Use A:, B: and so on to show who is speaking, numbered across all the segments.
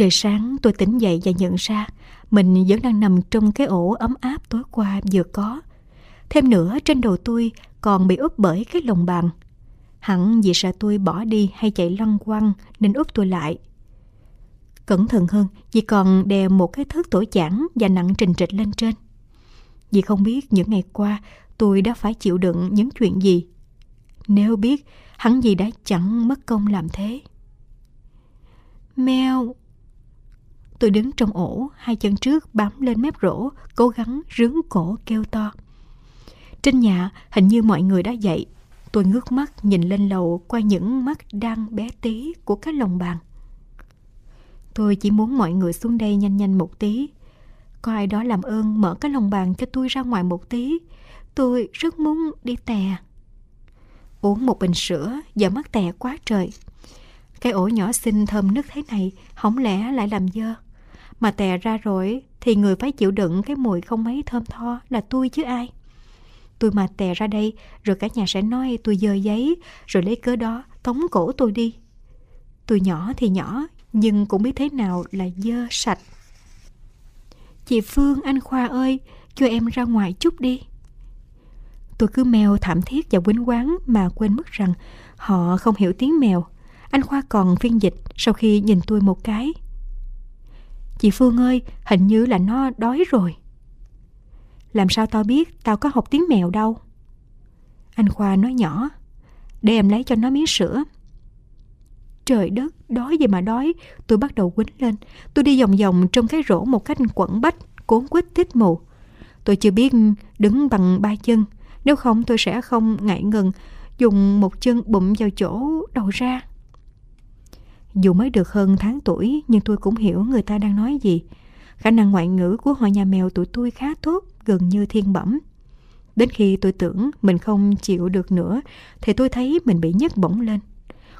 A: Trời sáng tôi tỉnh dậy và nhận ra mình vẫn đang nằm trong cái ổ ấm áp tối qua vừa có. Thêm nữa trên đầu tôi còn bị úp bởi cái lồng bàn. Hẳn vì sợ tôi bỏ đi hay chạy lăn quăng nên úp tôi lại. Cẩn thận hơn vì còn đè một cái thớt tổ chản và nặng trình trịch lên trên. Vì không biết những ngày qua tôi đã phải chịu đựng những chuyện gì. Nếu biết, hắn gì đã chẳng mất công làm thế. Mèo, Tôi đứng trong ổ, hai chân trước bám lên mép rổ, cố gắng rướng cổ kêu to. Trên nhà, hình như mọi người đã dậy. Tôi ngước mắt nhìn lên lầu qua những mắt đang bé tí của các lồng bàn. Tôi chỉ muốn mọi người xuống đây nhanh nhanh một tí. Có ai đó làm ơn mở cái lồng bàn cho tôi ra ngoài một tí. Tôi rất muốn đi tè. Uống một bình sữa, giờ mắt tè quá trời. Cái ổ nhỏ xinh thơm nứt thế này, không lẽ lại làm dơ. Mà tè ra rồi thì người phải chịu đựng cái mùi không mấy thơm tho là tôi chứ ai. Tôi mà tè ra đây rồi cả nhà sẽ nói tôi dơ giấy rồi lấy cớ đó tống cổ tôi đi. Tôi nhỏ thì nhỏ nhưng cũng biết thế nào là dơ sạch. Chị Phương, anh Khoa ơi, cho em ra ngoài chút đi. Tôi cứ mèo thảm thiết và quýnh quán mà quên mất rằng họ không hiểu tiếng mèo. Anh Khoa còn phiên dịch sau khi nhìn tôi một cái. Chị Phương ơi, hình như là nó đói rồi. Làm sao tao biết tao có học tiếng mèo đâu? Anh Khoa nói nhỏ, để em lấy cho nó miếng sữa. Trời đất, đói gì mà đói, tôi bắt đầu quýnh lên. Tôi đi vòng vòng trong cái rổ một cách quẩn bách, cuốn quýt tít mù. Tôi chưa biết đứng bằng ba chân, nếu không tôi sẽ không ngại ngần dùng một chân bụng vào chỗ đầu ra. Dù mới được hơn tháng tuổi nhưng tôi cũng hiểu người ta đang nói gì. Khả năng ngoại ngữ của họ nhà mèo tụi tôi khá tốt, gần như thiên bẩm. Đến khi tôi tưởng mình không chịu được nữa thì tôi thấy mình bị nhấc bổng lên.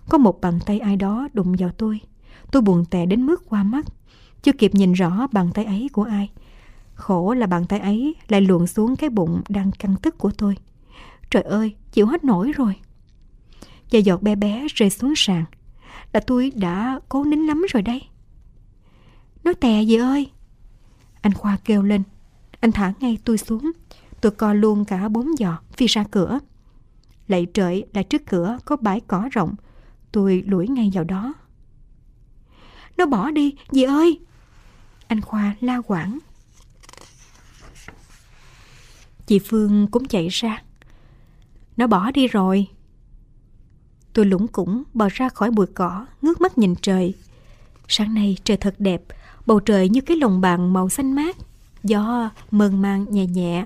A: Có một bàn tay ai đó đụng vào tôi. Tôi buồn tè đến mức qua mắt. Chưa kịp nhìn rõ bàn tay ấy của ai. Khổ là bàn tay ấy lại luồn xuống cái bụng đang căng tức của tôi. Trời ơi, chịu hết nổi rồi. Và giọt bé bé rơi xuống sàn là tôi đã cố nín lắm rồi đây. Nói tè gì ơi? Anh Khoa kêu lên. Anh thả ngay tôi xuống. Tôi co luôn cả bốn giò phi ra cửa. Lạy trời là trước cửa có bãi cỏ rộng. Tôi lủi ngay vào đó. Nó bỏ đi, dì ơi! Anh Khoa la quảng. Chị Phương cũng chạy ra. Nó bỏ đi rồi. Tôi lũng củng bò ra khỏi bụi cỏ, ngước mắt nhìn trời. Sáng nay trời thật đẹp, bầu trời như cái lồng bàn màu xanh mát. Gió mơn man nhẹ nhẹ.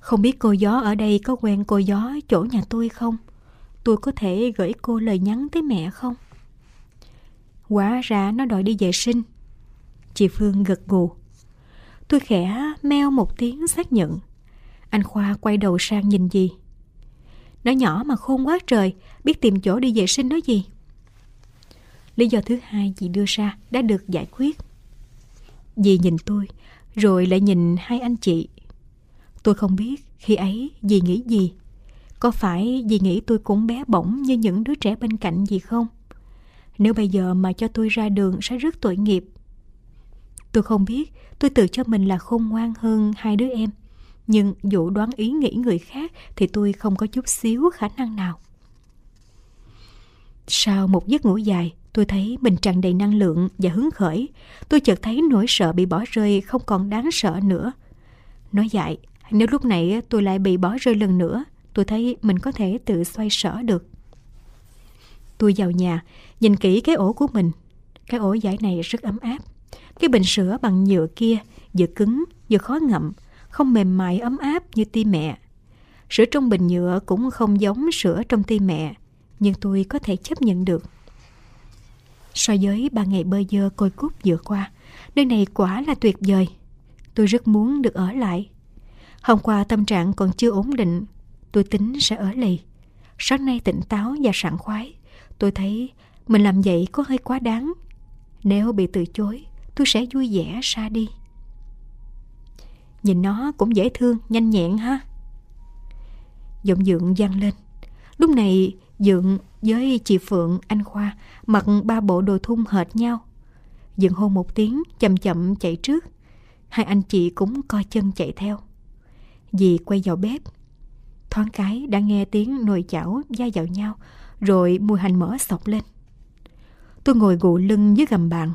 A: Không biết cô gió ở đây có quen cô gió chỗ nhà tôi không? Tôi có thể gửi cô lời nhắn tới mẹ không? Quá ra nó đòi đi vệ sinh. Chị Phương gật gù. Tôi khẽ meo một tiếng xác nhận. Anh Khoa quay đầu sang nhìn gì? Nó nhỏ mà khôn quá trời, biết tìm chỗ đi vệ sinh đó gì. Lý do thứ hai chị đưa ra đã được giải quyết. Dì nhìn tôi, rồi lại nhìn hai anh chị. Tôi không biết khi ấy dì nghĩ gì. Có phải dì nghĩ tôi cũng bé bỏng như những đứa trẻ bên cạnh gì không? Nếu bây giờ mà cho tôi ra đường sẽ rất tội nghiệp. Tôi không biết, tôi tự cho mình là khôn ngoan hơn hai đứa em. Nhưng dụ đoán ý nghĩ người khác thì tôi không có chút xíu khả năng nào. Sau một giấc ngủ dài, tôi thấy mình tràn đầy năng lượng và hứng khởi. Tôi chợt thấy nỗi sợ bị bỏ rơi không còn đáng sợ nữa. Nói dại, nếu lúc này tôi lại bị bỏ rơi lần nữa, tôi thấy mình có thể tự xoay sở được. Tôi vào nhà, nhìn kỹ cái ổ của mình. Cái ổ giải này rất ấm áp. Cái bình sữa bằng nhựa kia vừa cứng vừa khó ngậm, không mềm mại ấm áp như ti mẹ. Sữa trong bình nhựa cũng không giống sữa trong ti mẹ, nhưng tôi có thể chấp nhận được. So với ba ngày bơi dơ côi cút vừa qua, nơi này quả là tuyệt vời. Tôi rất muốn được ở lại. Hôm qua tâm trạng còn chưa ổn định, tôi tính sẽ ở lì. Sáng nay tỉnh táo và sảng khoái, tôi thấy mình làm vậy có hơi quá đáng. Nếu bị từ chối, tôi sẽ vui vẻ xa đi. Nhìn nó cũng dễ thương, nhanh nhẹn ha. Giọng dượng vang lên. Lúc này Dượng với chị Phượng, anh Khoa mặc ba bộ đồ thun hệt nhau. dượng hôn một tiếng, chậm chậm chạy trước. Hai anh chị cũng coi chân chạy theo. Dì quay vào bếp. Thoáng cái đã nghe tiếng nồi chảo da vào nhau, rồi mùi hành mỡ sọc lên. Tôi ngồi gụ lưng dưới gầm bàn.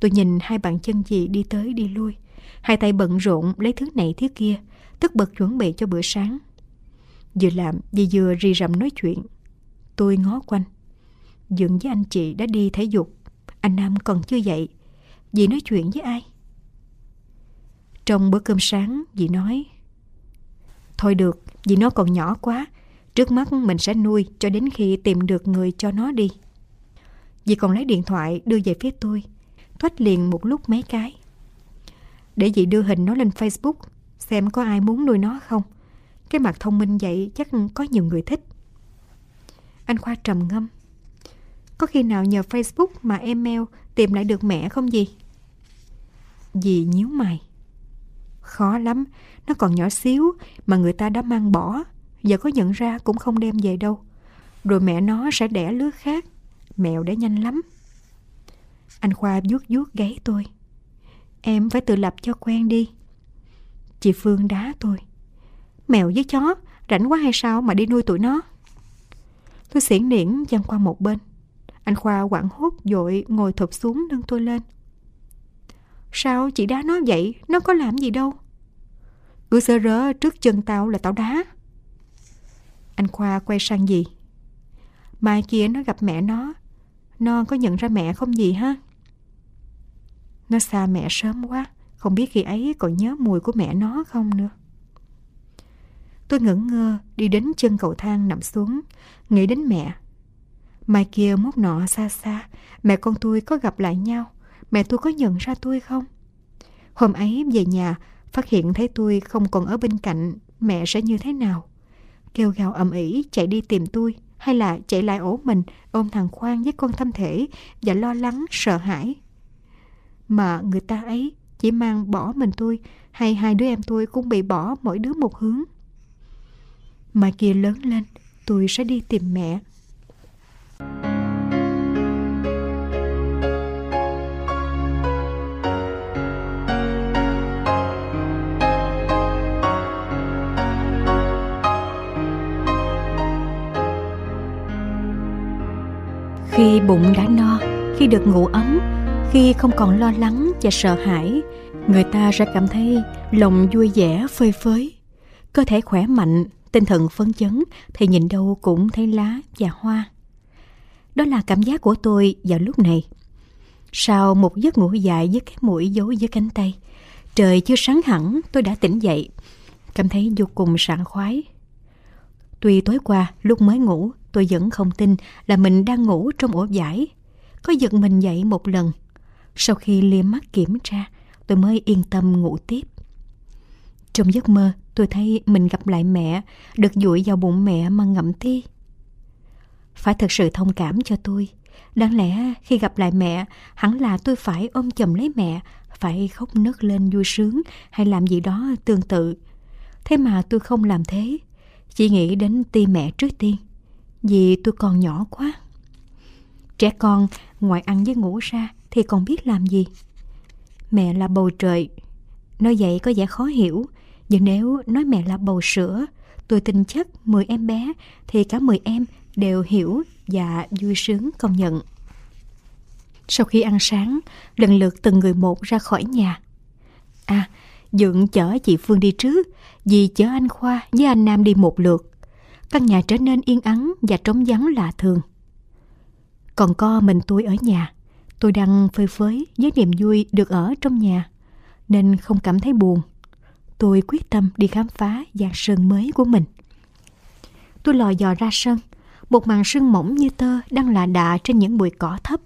A: Tôi nhìn hai bàn chân dì đi tới đi lui. Hai tay bận rộn lấy thứ này thứ kia, tất bật chuẩn bị cho bữa sáng. Vừa làm, dì vừa rì rầm nói chuyện. Tôi ngó quanh. Dượng với anh chị đã đi thể dục. Anh Nam còn chưa dậy. Dì nói chuyện với ai? Trong bữa cơm sáng, dì nói Thôi được, vì nó còn nhỏ quá. Trước mắt mình sẽ nuôi cho đến khi tìm được người cho nó đi. Dì còn lấy điện thoại đưa về phía tôi. Thoách liền một lúc mấy cái. Để dì đưa hình nó lên Facebook xem có ai muốn nuôi nó không. Cái mặt thông minh vậy chắc có nhiều người thích. Anh Khoa trầm ngâm. Có khi nào nhờ Facebook mà email tìm lại được mẹ không gì? Dì nhíu mày. Khó lắm, nó còn nhỏ xíu mà người ta đã mang bỏ. Giờ có nhận ra cũng không đem về đâu. Rồi mẹ nó sẽ đẻ lứa khác. Mèo đẻ nhanh lắm. Anh Khoa vuốt vuốt gáy tôi. Em phải tự lập cho quen đi. Chị Phương đá tôi. Mèo với chó, rảnh quá hay sao mà đi nuôi tụi nó? Tôi xiển niễn dăng qua một bên. Anh Khoa quảng hốt dội ngồi thụp xuống nâng tôi lên. Sao chị đá nó vậy? Nó có làm gì đâu. Cứ sơ rớ trước chân tao là tao đá. Anh Khoa quay sang gì? Mai kia nó gặp mẹ nó. Nó có nhận ra mẹ không gì ha? Nó xa mẹ sớm quá. Không biết khi ấy còn nhớ mùi của mẹ nó không nữa. Tôi ngẩn ngơ đi đến chân cầu thang nằm xuống, nghĩ đến mẹ. Mai kia mốt nọ xa xa, mẹ con tôi có gặp lại nhau, mẹ tôi có nhận ra tôi không? Hôm ấy về nhà, phát hiện thấy tôi không còn ở bên cạnh, mẹ sẽ như thế nào? Kêu gào ầm ĩ chạy đi tìm tôi, hay là chạy lại ổ mình ôm thằng Khoan với con thâm thể và lo lắng, sợ hãi? Mà người ta ấy chỉ mang bỏ mình tôi hay hai đứa em tôi cũng bị bỏ mỗi đứa một hướng. Mai kia lớn lên, tôi sẽ đi tìm mẹ. Khi bụng đã no, khi được ngủ ấm, khi không còn lo lắng và sợ hãi, người ta sẽ cảm thấy lòng vui vẻ phơi phới, cơ thể khỏe mạnh, tinh thần phấn chấn thì nhìn đâu cũng thấy lá và hoa. Đó là cảm giác của tôi vào lúc này. Sau một giấc ngủ dài với cái mũi giấu dưới cánh tay, trời chưa sáng hẳn tôi đã tỉnh dậy, cảm thấy vô cùng sảng khoái. Tuy tối qua lúc mới ngủ tôi vẫn không tin là mình đang ngủ trong ổ vải. Có giật mình dậy một lần. Sau khi liếm mắt kiểm tra, tôi mới yên tâm ngủ tiếp. Trong giấc mơ, tôi thấy mình gặp lại mẹ, được duỗi vào bụng mẹ mà ngậm ti. Phải thật sự thông cảm cho tôi. Đáng lẽ khi gặp lại mẹ, hẳn là tôi phải ôm chầm lấy mẹ, phải khóc nấc lên vui sướng hay làm gì đó tương tự. Thế mà tôi không làm thế, chỉ nghĩ đến ti mẹ trước tiên vì tôi còn nhỏ quá. Trẻ con ngoài ăn với ngủ ra thì còn biết làm gì? Mẹ là bầu trời. Nói vậy có vẻ khó hiểu, nhưng nếu nói mẹ là bầu sữa, tôi tin chắc 10 em bé thì cả 10 em đều hiểu và vui sướng công nhận. Sau khi ăn sáng, lần lượt từng người một ra khỏi nhà. À, Dượng chở chị Phương đi trước, vì chở anh Khoa với anh Nam đi một lượt căn nhà trở nên yên ắng và trống vắng lạ thường. Còn co mình tôi ở nhà, tôi đang phơi phới với niềm vui được ở trong nhà, nên không cảm thấy buồn. Tôi quyết tâm đi khám phá giang sơn mới của mình. Tôi lò dò ra sân, một màn sương mỏng như tơ đang là đà trên những bụi cỏ thấp.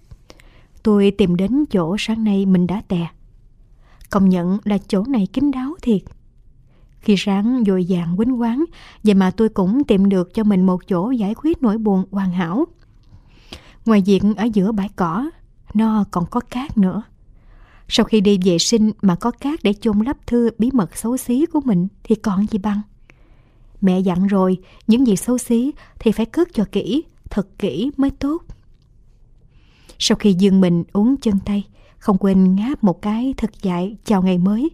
A: Tôi tìm đến chỗ sáng nay mình đã tè. Công nhận là chỗ này kín đáo thiệt. Khi sáng dội dàng quýnh quán, vậy mà tôi cũng tìm được cho mình một chỗ giải quyết nỗi buồn hoàn hảo. Ngoài việc ở giữa bãi cỏ, nó còn có cát nữa. Sau khi đi vệ sinh mà có cát để chôn lấp thư bí mật xấu xí của mình thì còn gì bằng. Mẹ dặn rồi, những gì xấu xí thì phải cất cho kỹ, thật kỹ mới tốt. Sau khi dương mình uống chân tay, Không quên ngáp một cái thật dại chào ngày mới.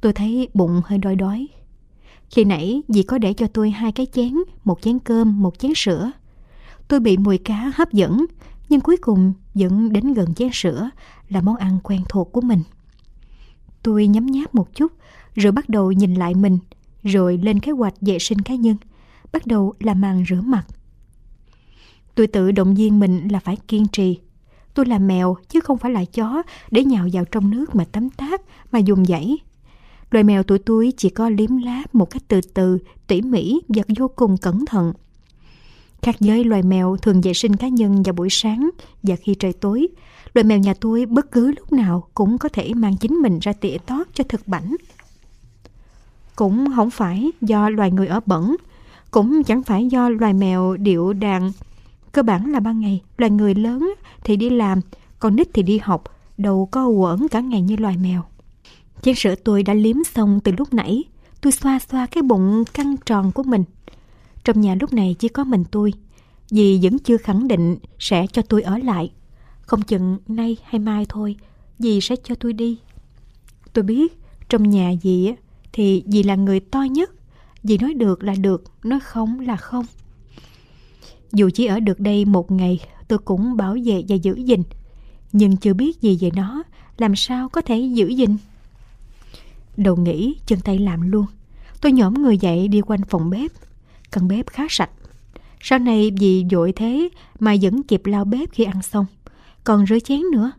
A: Tôi thấy bụng hơi đói đói. Khi nãy dì có để cho tôi hai cái chén, một chén cơm, một chén sữa. Tôi bị mùi cá hấp dẫn, nhưng cuối cùng vẫn đến gần chén sữa là món ăn quen thuộc của mình. Tôi nhấm nháp một chút, rồi bắt đầu nhìn lại mình, rồi lên kế hoạch vệ sinh cá nhân, bắt đầu làm màn rửa mặt. Tôi tự động viên mình là phải kiên trì. Tôi là mèo chứ không phải là chó để nhào vào trong nước mà tắm tát mà dùng dãy. Loài mèo tuổi tôi chỉ có liếm láp một cách từ từ, tỉ mỉ và vô cùng cẩn thận. Khác với loài mèo thường vệ sinh cá nhân vào buổi sáng và khi trời tối, loài mèo nhà tôi bất cứ lúc nào cũng có thể mang chính mình ra tỉa tót cho thực bảnh. Cũng không phải do loài người ở bẩn, cũng chẳng phải do loài mèo điệu đàn. Cơ bản là ban ngày, loài người lớn thì đi làm, còn nít thì đi học, đầu co quẩn cả ngày như loài mèo. Chén sữa tôi đã liếm xong từ lúc nãy. Tôi xoa xoa cái bụng căng tròn của mình. Trong nhà lúc này chỉ có mình tôi. Dì vẫn chưa khẳng định sẽ cho tôi ở lại. Không chừng nay hay mai thôi, dì sẽ cho tôi đi. Tôi biết, trong nhà dì thì dì là người to nhất. Dì nói được là được, nói không là không. Dù chỉ ở được đây một ngày, tôi cũng bảo vệ và giữ gìn. Nhưng chưa biết gì về nó, làm sao có thể giữ gìn. Đầu nghĩ, chân tay làm luôn. Tôi nhổm người dậy đi quanh phòng bếp. Căn bếp khá sạch. Sau này vì dội thế mà vẫn kịp lao bếp khi ăn xong. Còn rửa chén nữa.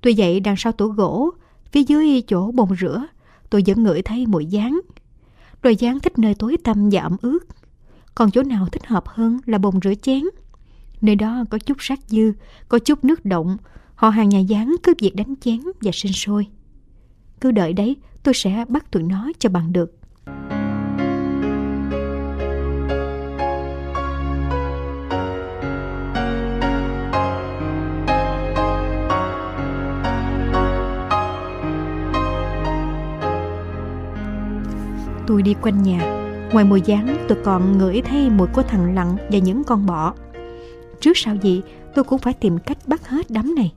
A: Tôi dậy đằng sau tủ gỗ, phía dưới chỗ bồn rửa, tôi vẫn ngửi thấy mùi gián. Loài gián thích nơi tối tăm và ẩm ướt. Còn chỗ nào thích hợp hơn là bồn rửa chén. Nơi đó có chút sát dư, có chút nước động, họ hàng nhà gián cướp việc đánh chén và sinh sôi. Cứ đợi đấy, tôi sẽ bắt tụi nó cho bằng được. Tôi đi quanh nhà, ngoài mùi gián tôi còn ngửi thấy mùi của thằng lặng và những con bọ. Trước sau gì tôi cũng phải tìm cách bắt hết đám này.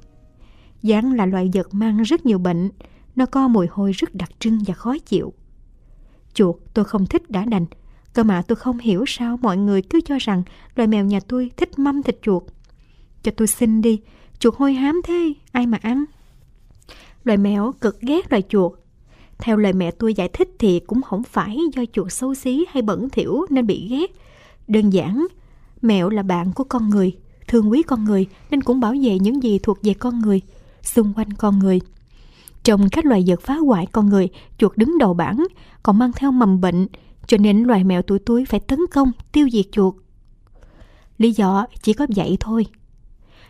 A: Gián là loài vật mang rất nhiều bệnh, nó có mùi hôi rất đặc trưng và khó chịu. Chuột tôi không thích đã đành, cơ mà tôi không hiểu sao mọi người cứ cho rằng loài mèo nhà tôi thích mâm thịt chuột. Cho tôi xin đi, chuột hôi hám thế, ai mà ăn? Loài mèo cực ghét loài chuột. Theo lời mẹ tôi giải thích thì cũng không phải do chuột xấu xí hay bẩn thỉu nên bị ghét. Đơn giản, mèo là bạn của con người, thương quý con người nên cũng bảo vệ những gì thuộc về con người, xung quanh con người. Trong các loài vật phá hoại con người, chuột đứng đầu bảng, còn mang theo mầm bệnh, cho nên loài mèo tuổi túi phải tấn công, tiêu diệt chuột. Lý do chỉ có vậy thôi.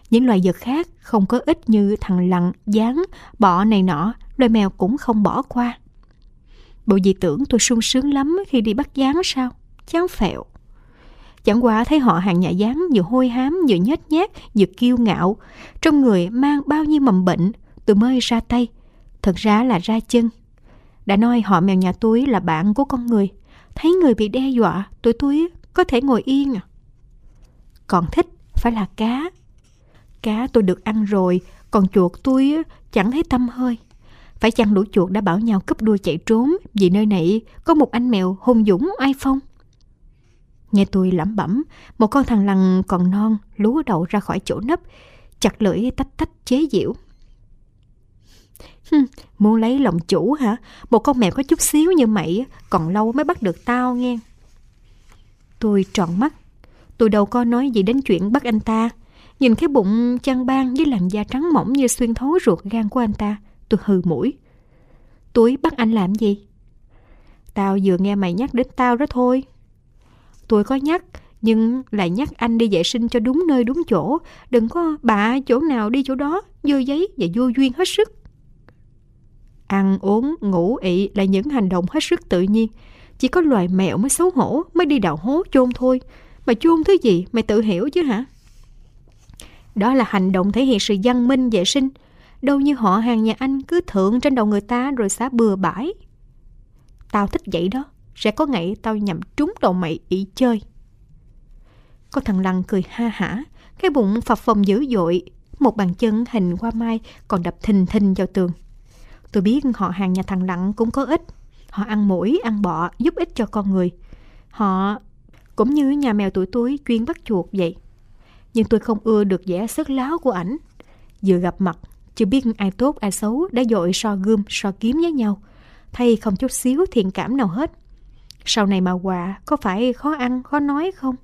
A: Những loài vật khác không có ít như thằng lặn, gián, bọ này nọ, loài mèo cũng không bỏ qua. Bộ gì tưởng tôi sung sướng lắm khi đi bắt gián sao? Chán phẹo. Chẳng qua thấy họ hàng nhà gián vừa hôi hám, vừa nhếch nhác, vừa kiêu ngạo. Trong người mang bao nhiêu mầm bệnh, tôi mới ra tay, Thật ra là ra chân. Đã nói họ mèo nhà tôi là bạn của con người. Thấy người bị đe dọa, tụi tôi có thể ngồi yên à. Còn thích phải là cá. Cá tôi được ăn rồi, còn chuột tôi chẳng thấy tâm hơi. Phải chăng lũ chuột đã bảo nhau cúp đuôi chạy trốn vì nơi này có một anh mèo hung dũng oai phong. Nghe tôi lẩm bẩm, một con thằng lằn còn non lúa đầu ra khỏi chỗ nấp, chặt lưỡi tách tách chế giễu muốn lấy lòng chủ hả? Một con mèo có chút xíu như mày, còn lâu mới bắt được tao nghe. Tôi tròn mắt. Tôi đâu có nói gì đến chuyện bắt anh ta. Nhìn cái bụng chăn ban với làn da trắng mỏng như xuyên thấu ruột gan của anh ta, tôi hừ mũi. túi bắt anh làm gì? Tao vừa nghe mày nhắc đến tao đó thôi. Tôi có nhắc, nhưng lại nhắc anh đi vệ sinh cho đúng nơi đúng chỗ. Đừng có bạ chỗ nào đi chỗ đó, dơ giấy và vô duyên hết sức. Ăn uống, ngủ ị là những hành động hết sức tự nhiên. Chỉ có loài mèo mới xấu hổ, mới đi đào hố chôn thôi. Mà chôn thứ gì, mày tự hiểu chứ hả? Đó là hành động thể hiện sự văn minh vệ sinh. Đâu như họ hàng nhà anh cứ thượng trên đầu người ta rồi xá bừa bãi. Tao thích vậy đó, sẽ có ngày tao nhầm trúng đầu mày ý chơi. Có thằng Lăng cười ha hả, cái bụng phập phồng dữ dội, một bàn chân hình hoa mai còn đập thình thình vào tường. Tôi biết họ hàng nhà thằng Lặng cũng có ích. Họ ăn mũi, ăn bọ, giúp ích cho con người. Họ cũng như nhà mèo tuổi túi chuyên bắt chuột vậy. Nhưng tôi không ưa được vẻ sức láo của ảnh. Vừa gặp mặt, chưa biết ai tốt ai xấu đã dội so gươm, so kiếm với nhau. Thay không chút xíu thiện cảm nào hết. Sau này mà quà có phải khó ăn, khó nói không?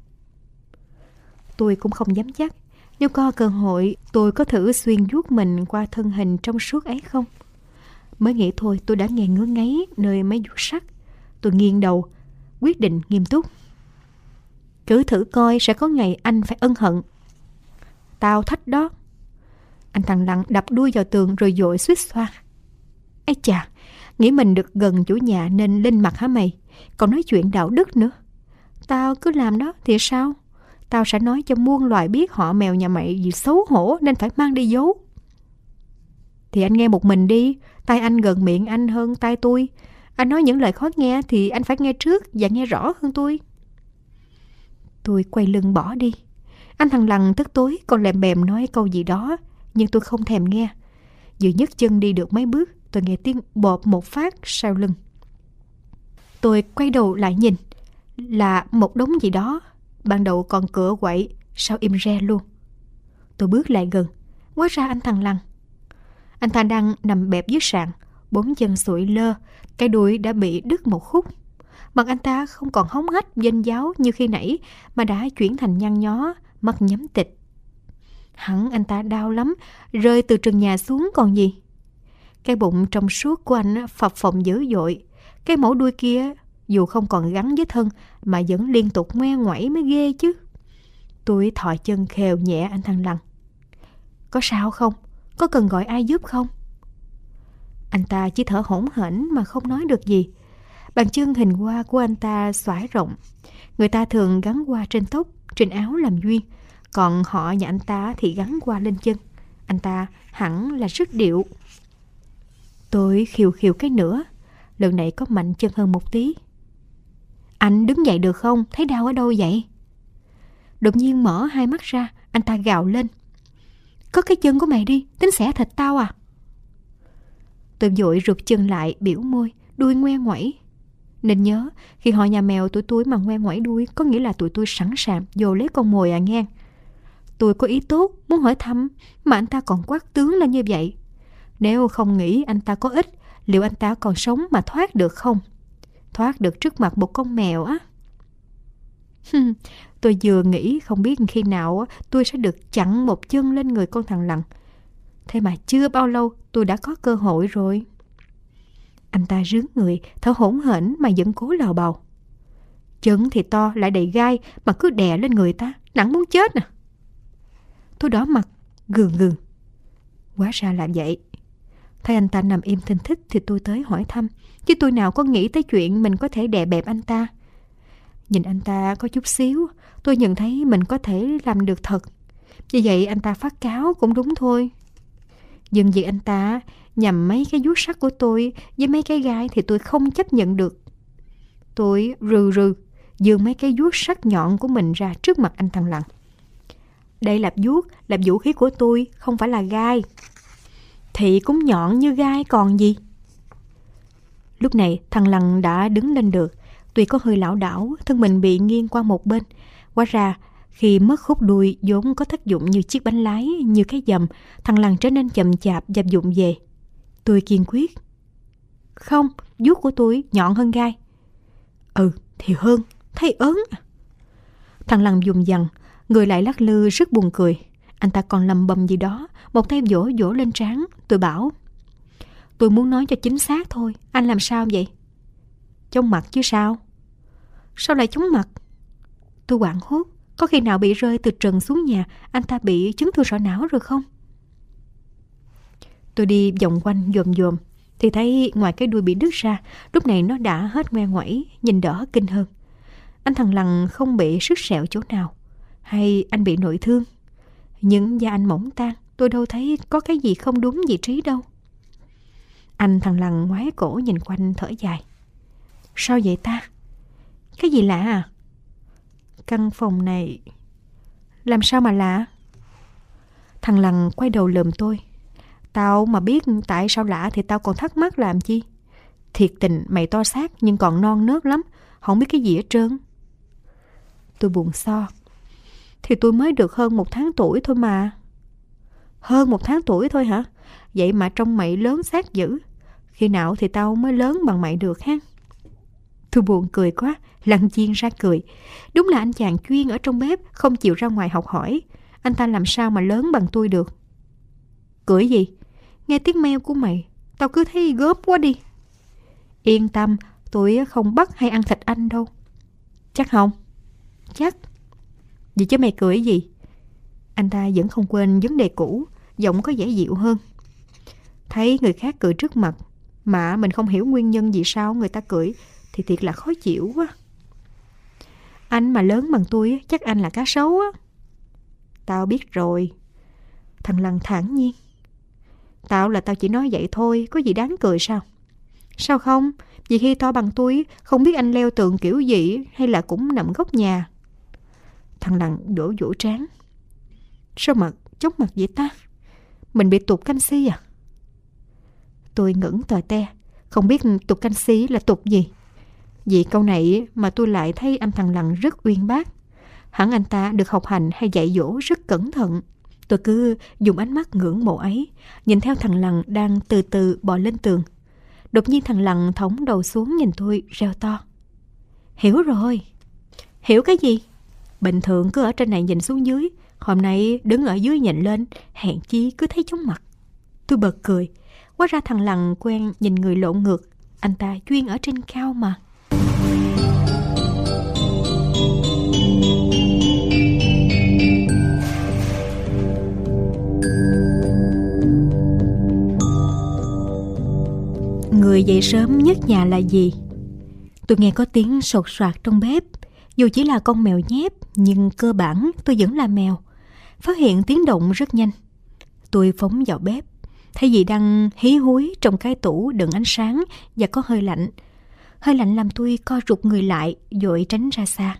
A: Tôi cũng không dám chắc. Nếu có cơ hội, tôi có thử xuyên vuốt mình qua thân hình trong suốt ấy không? Mới nghĩ thôi tôi đã nghe ngứa ngáy nơi mấy vuốt sắt. Tôi nghiêng đầu, quyết định nghiêm túc. Cứ thử coi sẽ có ngày anh phải ân hận. Tao thách đó. Anh thằng lặng đập đuôi vào tường rồi dội suýt xoa. Ây chà, nghĩ mình được gần chủ nhà nên lên mặt hả mày? Còn nói chuyện đạo đức nữa. Tao cứ làm đó thì sao? Tao sẽ nói cho muôn loài biết họ mèo nhà mày vì xấu hổ nên phải mang đi giấu. Thì anh nghe một mình đi, tay anh gần miệng anh hơn tay tôi. Anh nói những lời khó nghe thì anh phải nghe trước và nghe rõ hơn tôi. Tôi quay lưng bỏ đi. Anh thằng lằn tức tối còn lèm bèm nói câu gì đó, nhưng tôi không thèm nghe. Vừa nhấc chân đi được mấy bước, tôi nghe tiếng bột một phát sau lưng. Tôi quay đầu lại nhìn, là một đống gì đó. Ban đầu còn cửa quậy, sao im re luôn. Tôi bước lại gần, hóa ra anh thằng lăng. Anh ta đang nằm bẹp dưới sàn, bốn chân sụi lơ, cái đuôi đã bị đứt một khúc. Mặt anh ta không còn hóng hách danh giáo như khi nãy mà đã chuyển thành nhăn nhó, mắt nhắm tịch. Hẳn anh ta đau lắm, rơi từ trần nhà xuống còn gì. Cái bụng trong suốt của anh phập phồng dữ dội. Cái mẫu đuôi kia dù không còn gắn với thân mà vẫn liên tục ngoe ngoẩy mới ghê chứ. Tôi thò chân khều nhẹ anh thằng lằn. Có sao không? Có cần gọi ai giúp không? Anh ta chỉ thở hổn hển mà không nói được gì. Bàn chân hình hoa của anh ta xoải rộng. Người ta thường gắn hoa trên tóc, trên áo làm duyên. Còn họ nhà anh ta thì gắn qua lên chân. Anh ta hẳn là rất điệu. Tôi khiều khiều cái nữa. Lần này có mạnh chân hơn một tí. Anh đứng dậy được không? Thấy đau ở đâu vậy? Đột nhiên mở hai mắt ra, anh ta gào lên. Có cái chân của mày đi, tính xẻ thịt tao à? Tôi vội rụt chân lại, biểu môi, đuôi ngoe ngoẩy. Nên nhớ, khi họ nhà mèo tụi tôi mà ngoe ngoẩy đuôi, có nghĩa là tụi tôi sẵn sàng vô lấy con mồi à nghe. Tôi có ý tốt, muốn hỏi thăm, mà anh ta còn quát tướng lên như vậy. Nếu không nghĩ anh ta có ích, liệu anh ta còn sống mà thoát được không? Thoát được trước mặt một con mèo á. tôi vừa nghĩ không biết khi nào tôi sẽ được chặn một chân lên người con thằng lặng. Thế mà chưa bao lâu tôi đã có cơ hội rồi. Anh ta rướn người, thở hổn hển mà vẫn cố lào bầu. Chân thì to lại đầy gai mà cứ đè lên người ta, nặng muốn chết nè. Tôi đỏ mặt, gường gường. Quá ra là vậy. Thấy anh ta nằm im thinh thích thì tôi tới hỏi thăm. Chứ tôi nào có nghĩ tới chuyện mình có thể đè bẹp anh ta. Nhìn anh ta có chút xíu, tôi nhận thấy mình có thể làm được thật. Vì vậy anh ta phát cáo cũng đúng thôi. dừng vì anh ta nhằm mấy cái vuốt sắt của tôi với mấy cái gai thì tôi không chấp nhận được. Tôi rừ rừ, dường mấy cái vuốt sắc nhọn của mình ra trước mặt anh thằng lặng. Đây là vuốt, là vũ khí của tôi, không phải là gai. thị cũng nhọn như gai còn gì. Lúc này thằng lằng đã đứng lên được, tuy có hơi lão đảo, thân mình bị nghiêng qua một bên. Quá ra, khi mất khúc đuôi vốn có tác dụng như chiếc bánh lái, như cái dầm, thằng lằng trở nên chậm chạp dập dụng về. Tôi kiên quyết. Không, vuốt của tôi nhọn hơn gai. Ừ, thì hơn, thấy ớn. Thằng lằng dùng dằn, người lại lắc lư rất buồn cười. Anh ta còn lầm bầm gì đó, một tay vỗ vỗ lên trán. Tôi bảo, tôi muốn nói cho chính xác thôi, anh làm sao vậy? chống mặt chứ sao? Sao lại chống mặt? Tôi quảng hốt, có khi nào bị rơi từ trần xuống nhà, anh ta bị chấn thương sọ não rồi không? Tôi đi vòng quanh dòm dòm, thì thấy ngoài cái đuôi bị đứt ra, lúc này nó đã hết ngoe ngoẩy, nhìn đỡ kinh hơn. Anh thằng Lằn không bị sức sẹo chỗ nào, hay anh bị nội thương. Nhưng da anh mỏng tan, tôi đâu thấy có cái gì không đúng vị trí đâu. Anh thằng Lằn ngoái cổ nhìn quanh thở dài. Sao vậy ta? Cái gì lạ à? Căn phòng này... Làm sao mà lạ? Thằng Lằn quay đầu lườm tôi. Tao mà biết tại sao lạ thì tao còn thắc mắc làm chi. Thiệt tình mày to xác nhưng còn non nớt lắm, không biết cái gì hết trơn. Tôi buồn so. Thì tôi mới được hơn một tháng tuổi thôi mà. Hơn một tháng tuổi thôi hả? Vậy mà trong mày lớn xác dữ. Khi nào thì tao mới lớn bằng mày được ha? Tôi buồn cười quá, lăn chiên ra cười. Đúng là anh chàng chuyên ở trong bếp, không chịu ra ngoài học hỏi. Anh ta làm sao mà lớn bằng tôi được? Cười gì? Nghe tiếng meo của mày, tao cứ thấy gớm quá đi. Yên tâm, tôi không bắt hay ăn thịt anh đâu. Chắc không? Chắc. Vậy chứ mày cười gì? Anh ta vẫn không quên vấn đề cũ, giọng có vẻ dịu hơn. Thấy người khác cười trước mặt, mà mình không hiểu nguyên nhân vì sao người ta cười, thì thiệt là khó chịu quá. Anh mà lớn bằng tôi, chắc anh là cá sấu á. Tao biết rồi. Thằng Lăng thản nhiên. Tao là tao chỉ nói vậy thôi, có gì đáng cười sao? Sao không? Vì khi to bằng tôi, không biết anh leo tường kiểu gì hay là cũng nằm góc nhà. Thằng Lăng đổ vũ tráng. Sao mà chốc mặt vậy ta? Mình bị tụt canxi à? Tôi ngẩn tòi te, không biết tụt canxi là tụt gì. Vì câu này mà tôi lại thấy anh thằng Lặng rất uyên bác. Hẳn anh ta được học hành hay dạy dỗ rất cẩn thận. Tôi cứ dùng ánh mắt ngưỡng mộ ấy, nhìn theo thằng Lặng đang từ từ bò lên tường. Đột nhiên thằng Lặng thống đầu xuống nhìn tôi, reo to. Hiểu rồi. Hiểu cái gì? Bình thường cứ ở trên này nhìn xuống dưới, hôm nay đứng ở dưới nhìn lên, hẹn chi cứ thấy chóng mặt. Tôi bật cười, quá ra thằng lằn quen nhìn người lộn ngược, anh ta chuyên ở trên cao mà. Người dậy sớm nhất nhà là gì? Tôi nghe có tiếng sột soạt trong bếp. Dù chỉ là con mèo nhép, nhưng cơ bản tôi vẫn là mèo. Phát hiện tiếng động rất nhanh. Tôi phóng vào bếp. Thấy dì đang hí húi trong cái tủ đựng ánh sáng và có hơi lạnh. Hơi lạnh làm tôi co rụt người lại, dội tránh ra xa.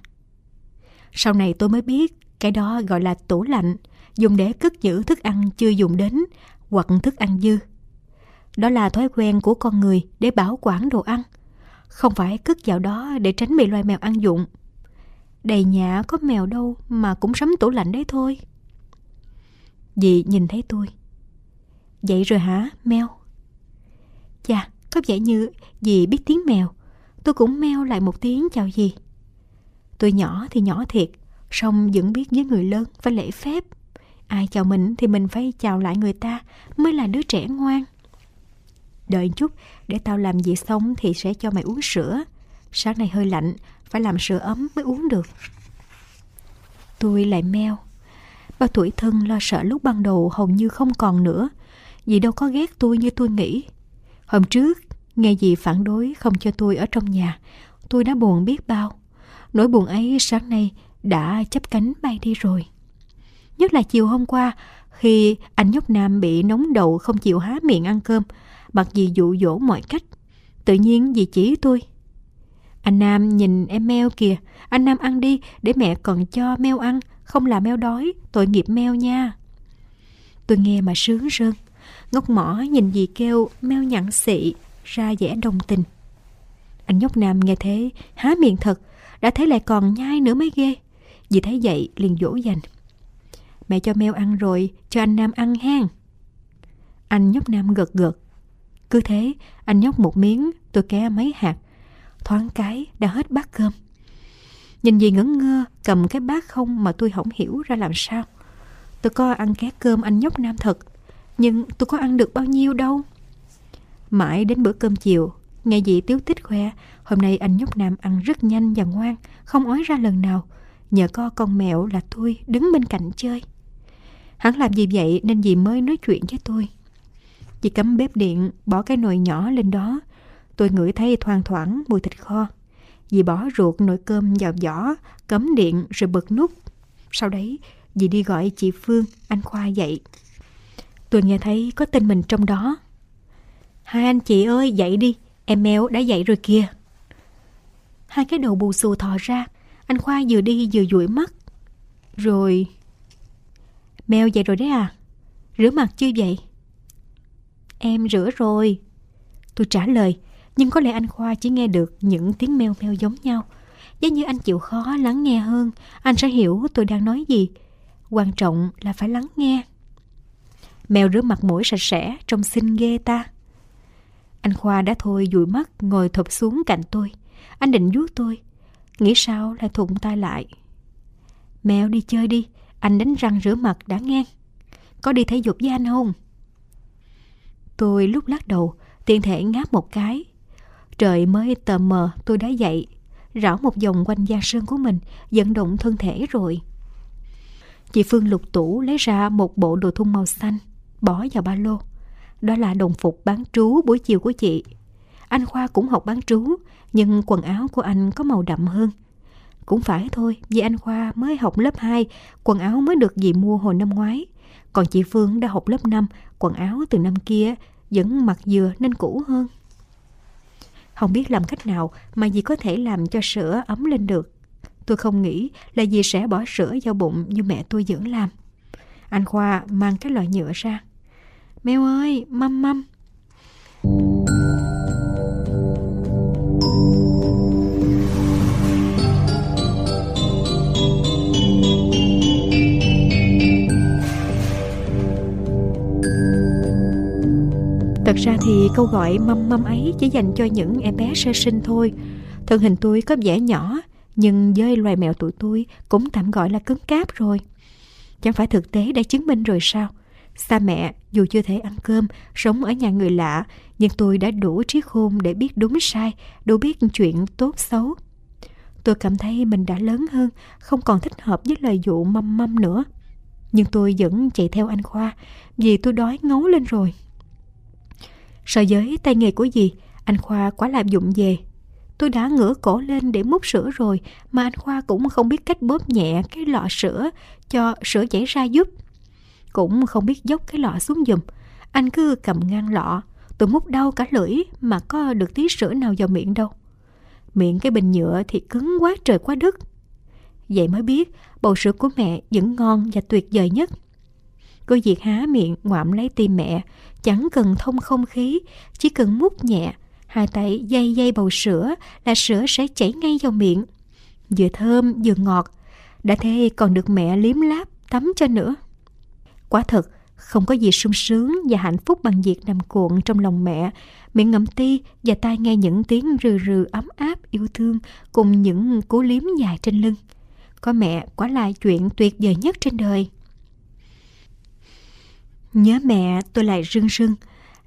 A: Sau này tôi mới biết cái đó gọi là tủ lạnh, dùng để cất giữ thức ăn chưa dùng đến hoặc thức ăn dư. Đó là thói quen của con người để bảo quản đồ ăn, không phải cất vào đó để tránh bị loài mèo ăn dụng. Đầy nhà có mèo đâu mà cũng sắm tủ lạnh đấy thôi. Dì nhìn thấy tôi. Vậy rồi hả, mèo? Chà, có vẻ như dì biết tiếng mèo. Tôi cũng meo lại một tiếng chào dì. Tôi nhỏ thì nhỏ thiệt, song vẫn biết với người lớn phải lễ phép. Ai chào mình thì mình phải chào lại người ta mới là đứa trẻ ngoan. Đợi chút, để tao làm gì xong thì sẽ cho mày uống sữa. Sáng nay hơi lạnh, phải làm sữa ấm mới uống được. Tôi lại meo. Bao tuổi thân lo sợ lúc ban đầu hầu như không còn nữa. Vì đâu có ghét tôi như tôi nghĩ. Hôm trước, nghe gì phản đối không cho tôi ở trong nhà, tôi đã buồn biết bao. Nỗi buồn ấy sáng nay đã chấp cánh bay đi rồi. Nhất là chiều hôm qua, khi anh nhóc Nam bị nóng đầu không chịu há miệng ăn cơm, mặc dì dụ dỗ mọi cách. Tự nhiên dì chỉ tôi. Anh Nam nhìn em meo kìa, anh Nam ăn đi để mẹ còn cho meo ăn, không là meo đói, tội nghiệp meo nha. Tôi nghe mà sướng rơn. Ngốc mỏ nhìn dì kêu meo nhặn xị, ra vẻ đồng tình. Anh nhóc Nam nghe thế, há miệng thật, đã thấy lại còn nhai nữa mới ghê. Dì thấy vậy liền dỗ dành. Mẹ cho meo ăn rồi, cho anh Nam ăn hen. Anh nhóc Nam gật gật, cứ thế, anh nhóc một miếng, tôi ké mấy hạt. Thoáng cái, đã hết bát cơm. Nhìn gì ngẩn ngơ, cầm cái bát không mà tôi không hiểu ra làm sao. Tôi có ăn ké cơm anh nhóc nam thật, nhưng tôi có ăn được bao nhiêu đâu. Mãi đến bữa cơm chiều, nghe dì tiếu tích khoe, hôm nay anh nhóc nam ăn rất nhanh và ngoan, không ói ra lần nào. Nhờ có con mèo là tôi đứng bên cạnh chơi. Hắn làm gì vậy nên dì mới nói chuyện với tôi. Chị cắm bếp điện, bỏ cái nồi nhỏ lên đó. Tôi ngửi thấy thoang thoảng mùi thịt kho. Dì bỏ ruột nồi cơm vào giỏ, cấm điện rồi bật nút. Sau đấy, dì đi gọi chị Phương, anh Khoa dậy. Tôi nghe thấy có tên mình trong đó. Hai anh chị ơi, dậy đi, em Mèo đã dậy rồi kìa. Hai cái đầu bù xù thò ra, anh Khoa vừa đi vừa dụi mắt. Rồi... Mèo dậy rồi đấy à? rửa mặt chưa vậy? Em rửa rồi. Tôi trả lời, nhưng có lẽ anh Khoa chỉ nghe được những tiếng meo meo giống nhau. Giá như anh chịu khó lắng nghe hơn, anh sẽ hiểu tôi đang nói gì. Quan trọng là phải lắng nghe. Mèo rửa mặt mũi sạch sẽ, trông xinh ghê ta. Anh Khoa đã thôi dụi mắt ngồi thụp xuống cạnh tôi. Anh định vuốt tôi. Nghĩ sao lại thụng tay lại. Mèo đi chơi đi, anh đánh răng rửa mặt đã nghe. Có đi thể dục với anh không? Tôi lúc lắc đầu, tiện thể ngáp một cái. Trời mới tờ mờ tôi đã dậy, rảo một vòng quanh da sơn của mình, vận động thân thể rồi. Chị Phương lục tủ lấy ra một bộ đồ thun màu xanh, bỏ vào ba lô. Đó là đồng phục bán trú buổi chiều của chị. Anh Khoa cũng học bán trú, nhưng quần áo của anh có màu đậm hơn. Cũng phải thôi, vì anh Khoa mới học lớp 2, quần áo mới được dì mua hồi năm ngoái. Còn chị Phương đã học lớp 5, quần áo từ năm kia vẫn mặc dừa nên cũ hơn. Không biết làm cách nào mà dì có thể làm cho sữa ấm lên được. Tôi không nghĩ là dì sẽ bỏ sữa vào bụng như mẹ tôi dưỡng làm. Anh Khoa mang cái loại nhựa ra. Mèo ơi, mâm mâm ra thì câu gọi mâm mâm ấy chỉ dành cho những em bé sơ sinh thôi. Thân hình tôi có vẻ nhỏ, nhưng với loài mèo tụi tôi cũng tạm gọi là cứng cáp rồi. Chẳng phải thực tế đã chứng minh rồi sao? Xa mẹ, dù chưa thể ăn cơm, sống ở nhà người lạ, nhưng tôi đã đủ trí khôn để biết đúng sai, đủ biết chuyện tốt xấu. Tôi cảm thấy mình đã lớn hơn, không còn thích hợp với lời dụ mâm mâm nữa. Nhưng tôi vẫn chạy theo anh Khoa, vì tôi đói ngấu lên rồi. Sợ giới tay nghề của dì, anh Khoa quá lạm dụng về. Tôi đã ngửa cổ lên để múc sữa rồi mà anh Khoa cũng không biết cách bóp nhẹ cái lọ sữa cho sữa chảy ra giúp. Cũng không biết dốc cái lọ xuống giùm. Anh cứ cầm ngang lọ, tôi múc đau cả lưỡi mà có được tí sữa nào vào miệng đâu. Miệng cái bình nhựa thì cứng quá trời quá đất. Vậy mới biết bầu sữa của mẹ vẫn ngon và tuyệt vời nhất. Cô Diệt há miệng ngoạm lấy tim mẹ, chẳng cần thông không khí, chỉ cần mút nhẹ, hai tay dây dây bầu sữa là sữa sẽ chảy ngay vào miệng. Vừa thơm vừa ngọt, đã thế còn được mẹ liếm láp tắm cho nữa. Quả thật, không có gì sung sướng và hạnh phúc bằng việc nằm cuộn trong lòng mẹ, miệng ngậm ti và tai nghe những tiếng rừ rừ ấm áp yêu thương cùng những cú liếm dài trên lưng. Có mẹ quả là chuyện tuyệt vời nhất trên đời. Nhớ mẹ tôi lại rưng rưng.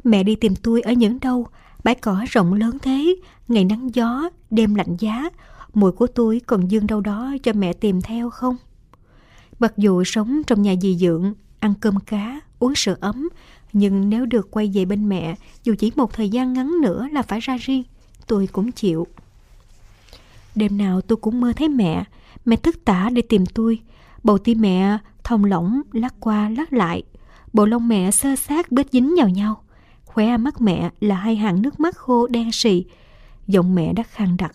A: Mẹ đi tìm tôi ở những đâu, bãi cỏ rộng lớn thế, ngày nắng gió, đêm lạnh giá, mùi của tôi còn dương đâu đó cho mẹ tìm theo không? Mặc dù sống trong nhà dì dưỡng, ăn cơm cá, uống sữa ấm, nhưng nếu được quay về bên mẹ, dù chỉ một thời gian ngắn nữa là phải ra riêng, tôi cũng chịu. Đêm nào tôi cũng mơ thấy mẹ, mẹ thức tả để tìm tôi. Bầu tim mẹ thòng lỏng lắc qua lắc lại, bộ lông mẹ sơ sát bết dính vào nhau. Khóe mắt mẹ là hai hàng nước mắt khô đen sì. Giọng mẹ đã khàn đặc.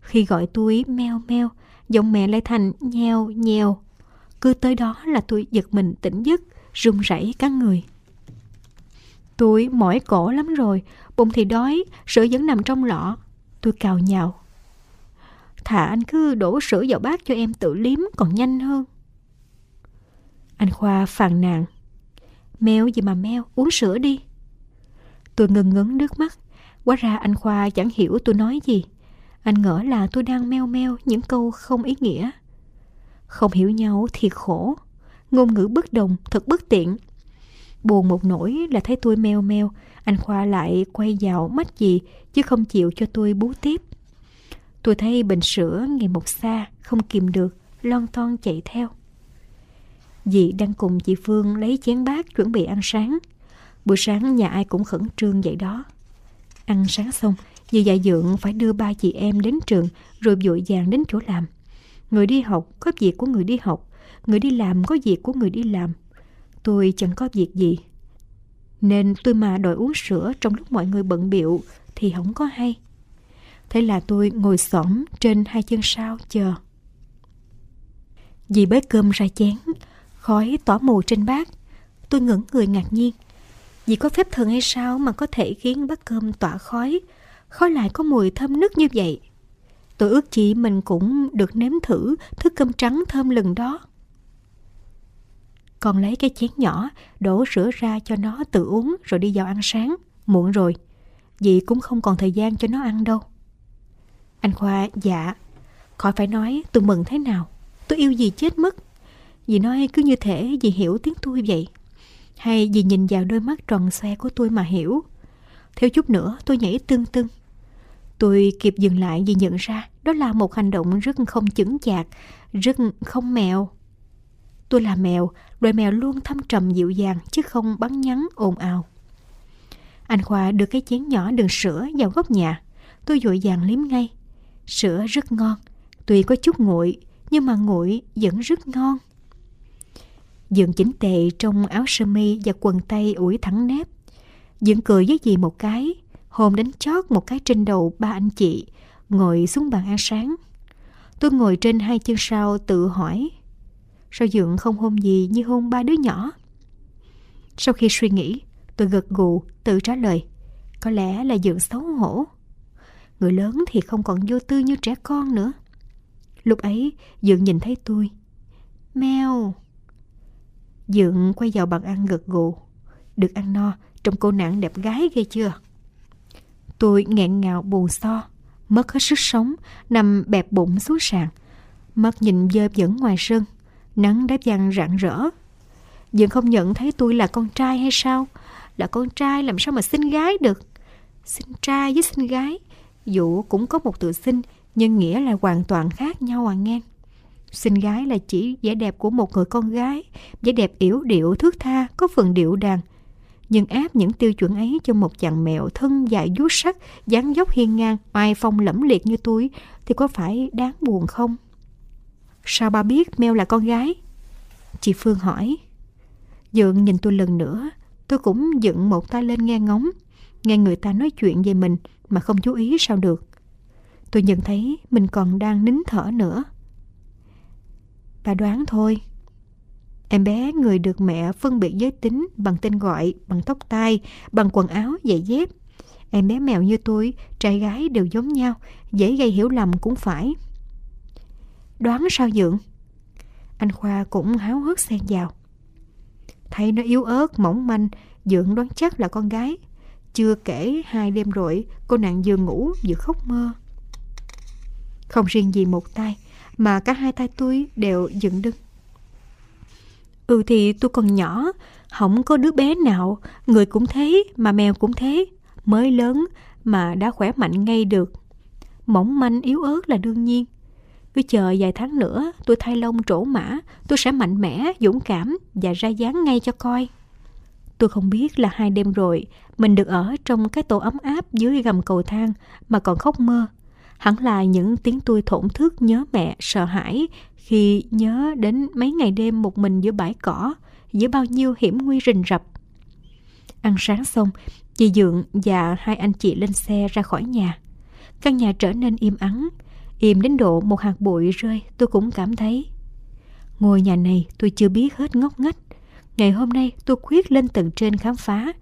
A: Khi gọi tôi meo meo, giọng mẹ lại thành nheo nheo. Cứ tới đó là tôi giật mình tỉnh giấc, run rẩy cả người. Tôi mỏi cổ lắm rồi, bụng thì đói, sữa vẫn nằm trong lọ. Tôi cào nhào. Thà anh cứ đổ sữa vào bát cho em tự liếm còn nhanh hơn. Anh Khoa phàn nàn. Mèo gì mà mèo, uống sữa đi. Tôi ngừng ngấn nước mắt. Quá ra anh Khoa chẳng hiểu tôi nói gì. Anh ngỡ là tôi đang meo meo những câu không ý nghĩa. Không hiểu nhau thì khổ. Ngôn ngữ bất đồng, thật bất tiện. Buồn một nỗi là thấy tôi meo meo, anh Khoa lại quay vào mắt gì chứ không chịu cho tôi bú tiếp. Tôi thấy bình sữa ngày một xa, không kìm được, lon ton chạy theo. Dì đang cùng chị Phương lấy chén bát chuẩn bị ăn sáng. Buổi sáng nhà ai cũng khẩn trương vậy đó. Ăn sáng xong, dì dạy dượng phải đưa ba chị em đến trường rồi vội vàng đến chỗ làm. Người đi học có việc của người đi học, người đi làm có việc của người đi làm. Tôi chẳng có việc gì. Nên tôi mà đòi uống sữa trong lúc mọi người bận biệu thì không có hay. Thế là tôi ngồi xổm trên hai chân sau chờ. Dì bế cơm ra chén, khói tỏa mù trên bát. tôi ngẩng người ngạc nhiên. Vì có phép thần hay sao mà có thể khiến bát cơm tỏa khói, khói lại có mùi thơm nức như vậy. Tôi ước chị mình cũng được nếm thử thứ cơm trắng thơm lừng đó. Còn lấy cái chén nhỏ, đổ sữa ra cho nó tự uống rồi đi vào ăn sáng. Muộn rồi, dì cũng không còn thời gian cho nó ăn đâu. Anh Khoa, dạ, khỏi phải nói tôi mừng thế nào. Tôi yêu gì chết mất. Dì nói cứ như thể dì hiểu tiếng tôi vậy. Hay dì nhìn vào đôi mắt tròn xoe của tôi mà hiểu. Theo chút nữa tôi nhảy tưng tưng. Tôi kịp dừng lại vì nhận ra đó là một hành động rất không chững chạc, rất không mèo. Tôi là mèo, loài mèo luôn thâm trầm dịu dàng chứ không bắn nhắn ồn ào. Anh Khoa đưa cái chén nhỏ đường sữa vào góc nhà. Tôi vội vàng liếm ngay. Sữa rất ngon, tuy có chút nguội, nhưng mà nguội vẫn rất ngon. Dượng chỉnh tề trong áo sơ mi và quần tây ủi thẳng nếp. Dượng cười với dì một cái, hôn đánh chót một cái trên đầu ba anh chị, ngồi xuống bàn ăn sáng. Tôi ngồi trên hai chân sau tự hỏi, sao Dượng không hôn gì như hôn ba đứa nhỏ? Sau khi suy nghĩ, tôi gật gù tự trả lời, có lẽ là Dượng xấu hổ. Người lớn thì không còn vô tư như trẻ con nữa. Lúc ấy, Dượng nhìn thấy tôi. Mèo! Dượng quay vào bàn ăn gật gù. Được ăn no, trong cô nàng đẹp gái ghê chưa? Tôi nghẹn ngào bù so, mất hết sức sống, nằm bẹp bụng xuống sàn. Mắt nhìn dơ dẫn ngoài sân, nắng đáp vàng rạng rỡ. Dượng không nhận thấy tôi là con trai hay sao? Là con trai làm sao mà xinh gái được? Sinh trai với sinh gái, dù cũng có một từ sinh, nhưng nghĩa là hoàn toàn khác nhau à nghe. Xinh gái là chỉ vẻ đẹp của một người con gái, vẻ đẹp yếu điệu, thước tha, có phần điệu đàn. Nhưng áp những tiêu chuẩn ấy cho một chàng mèo thân dài vuốt sắc, dáng dốc hiên ngang, oai phong lẫm liệt như túi, thì có phải đáng buồn không? Sao ba biết mèo là con gái? Chị Phương hỏi. Dượng nhìn tôi lần nữa, tôi cũng dựng một tay lên nghe ngóng, nghe người ta nói chuyện về mình mà không chú ý sao được. Tôi nhận thấy mình còn đang nín thở nữa. Bà đoán thôi. Em bé người được mẹ phân biệt giới tính bằng tên gọi, bằng tóc tai, bằng quần áo, giày dép. Em bé mèo như tôi, trai gái đều giống nhau, dễ gây hiểu lầm cũng phải. Đoán sao Dượng? Anh Khoa cũng háo hức xen vào. Thấy nó yếu ớt, mỏng manh, Dượng đoán chắc là con gái. Chưa kể hai đêm rồi, cô nàng vừa ngủ vừa khóc mơ. Không riêng gì một tay, mà cả hai tay tôi đều dựng đứng. Ừ thì tôi còn nhỏ, không có đứa bé nào, người cũng thế mà mèo cũng thế, mới lớn mà đã khỏe mạnh ngay được. Mỏng manh yếu ớt là đương nhiên. Cứ chờ vài tháng nữa, tôi thay lông trổ mã, tôi sẽ mạnh mẽ, dũng cảm và ra dáng ngay cho coi. Tôi không biết là hai đêm rồi, mình được ở trong cái tổ ấm áp dưới gầm cầu thang mà còn khóc mơ. Hẳn là những tiếng tôi thổn thức nhớ mẹ sợ hãi khi nhớ đến mấy ngày đêm một mình giữa bãi cỏ, giữa bao nhiêu hiểm nguy rình rập. Ăn sáng xong, chị Dượng và hai anh chị lên xe ra khỏi nhà. Căn nhà trở nên im ắng, im đến độ một hạt bụi rơi tôi cũng cảm thấy. Ngôi nhà này tôi chưa biết hết ngóc ngách. Ngày hôm nay tôi quyết lên tầng trên khám phá,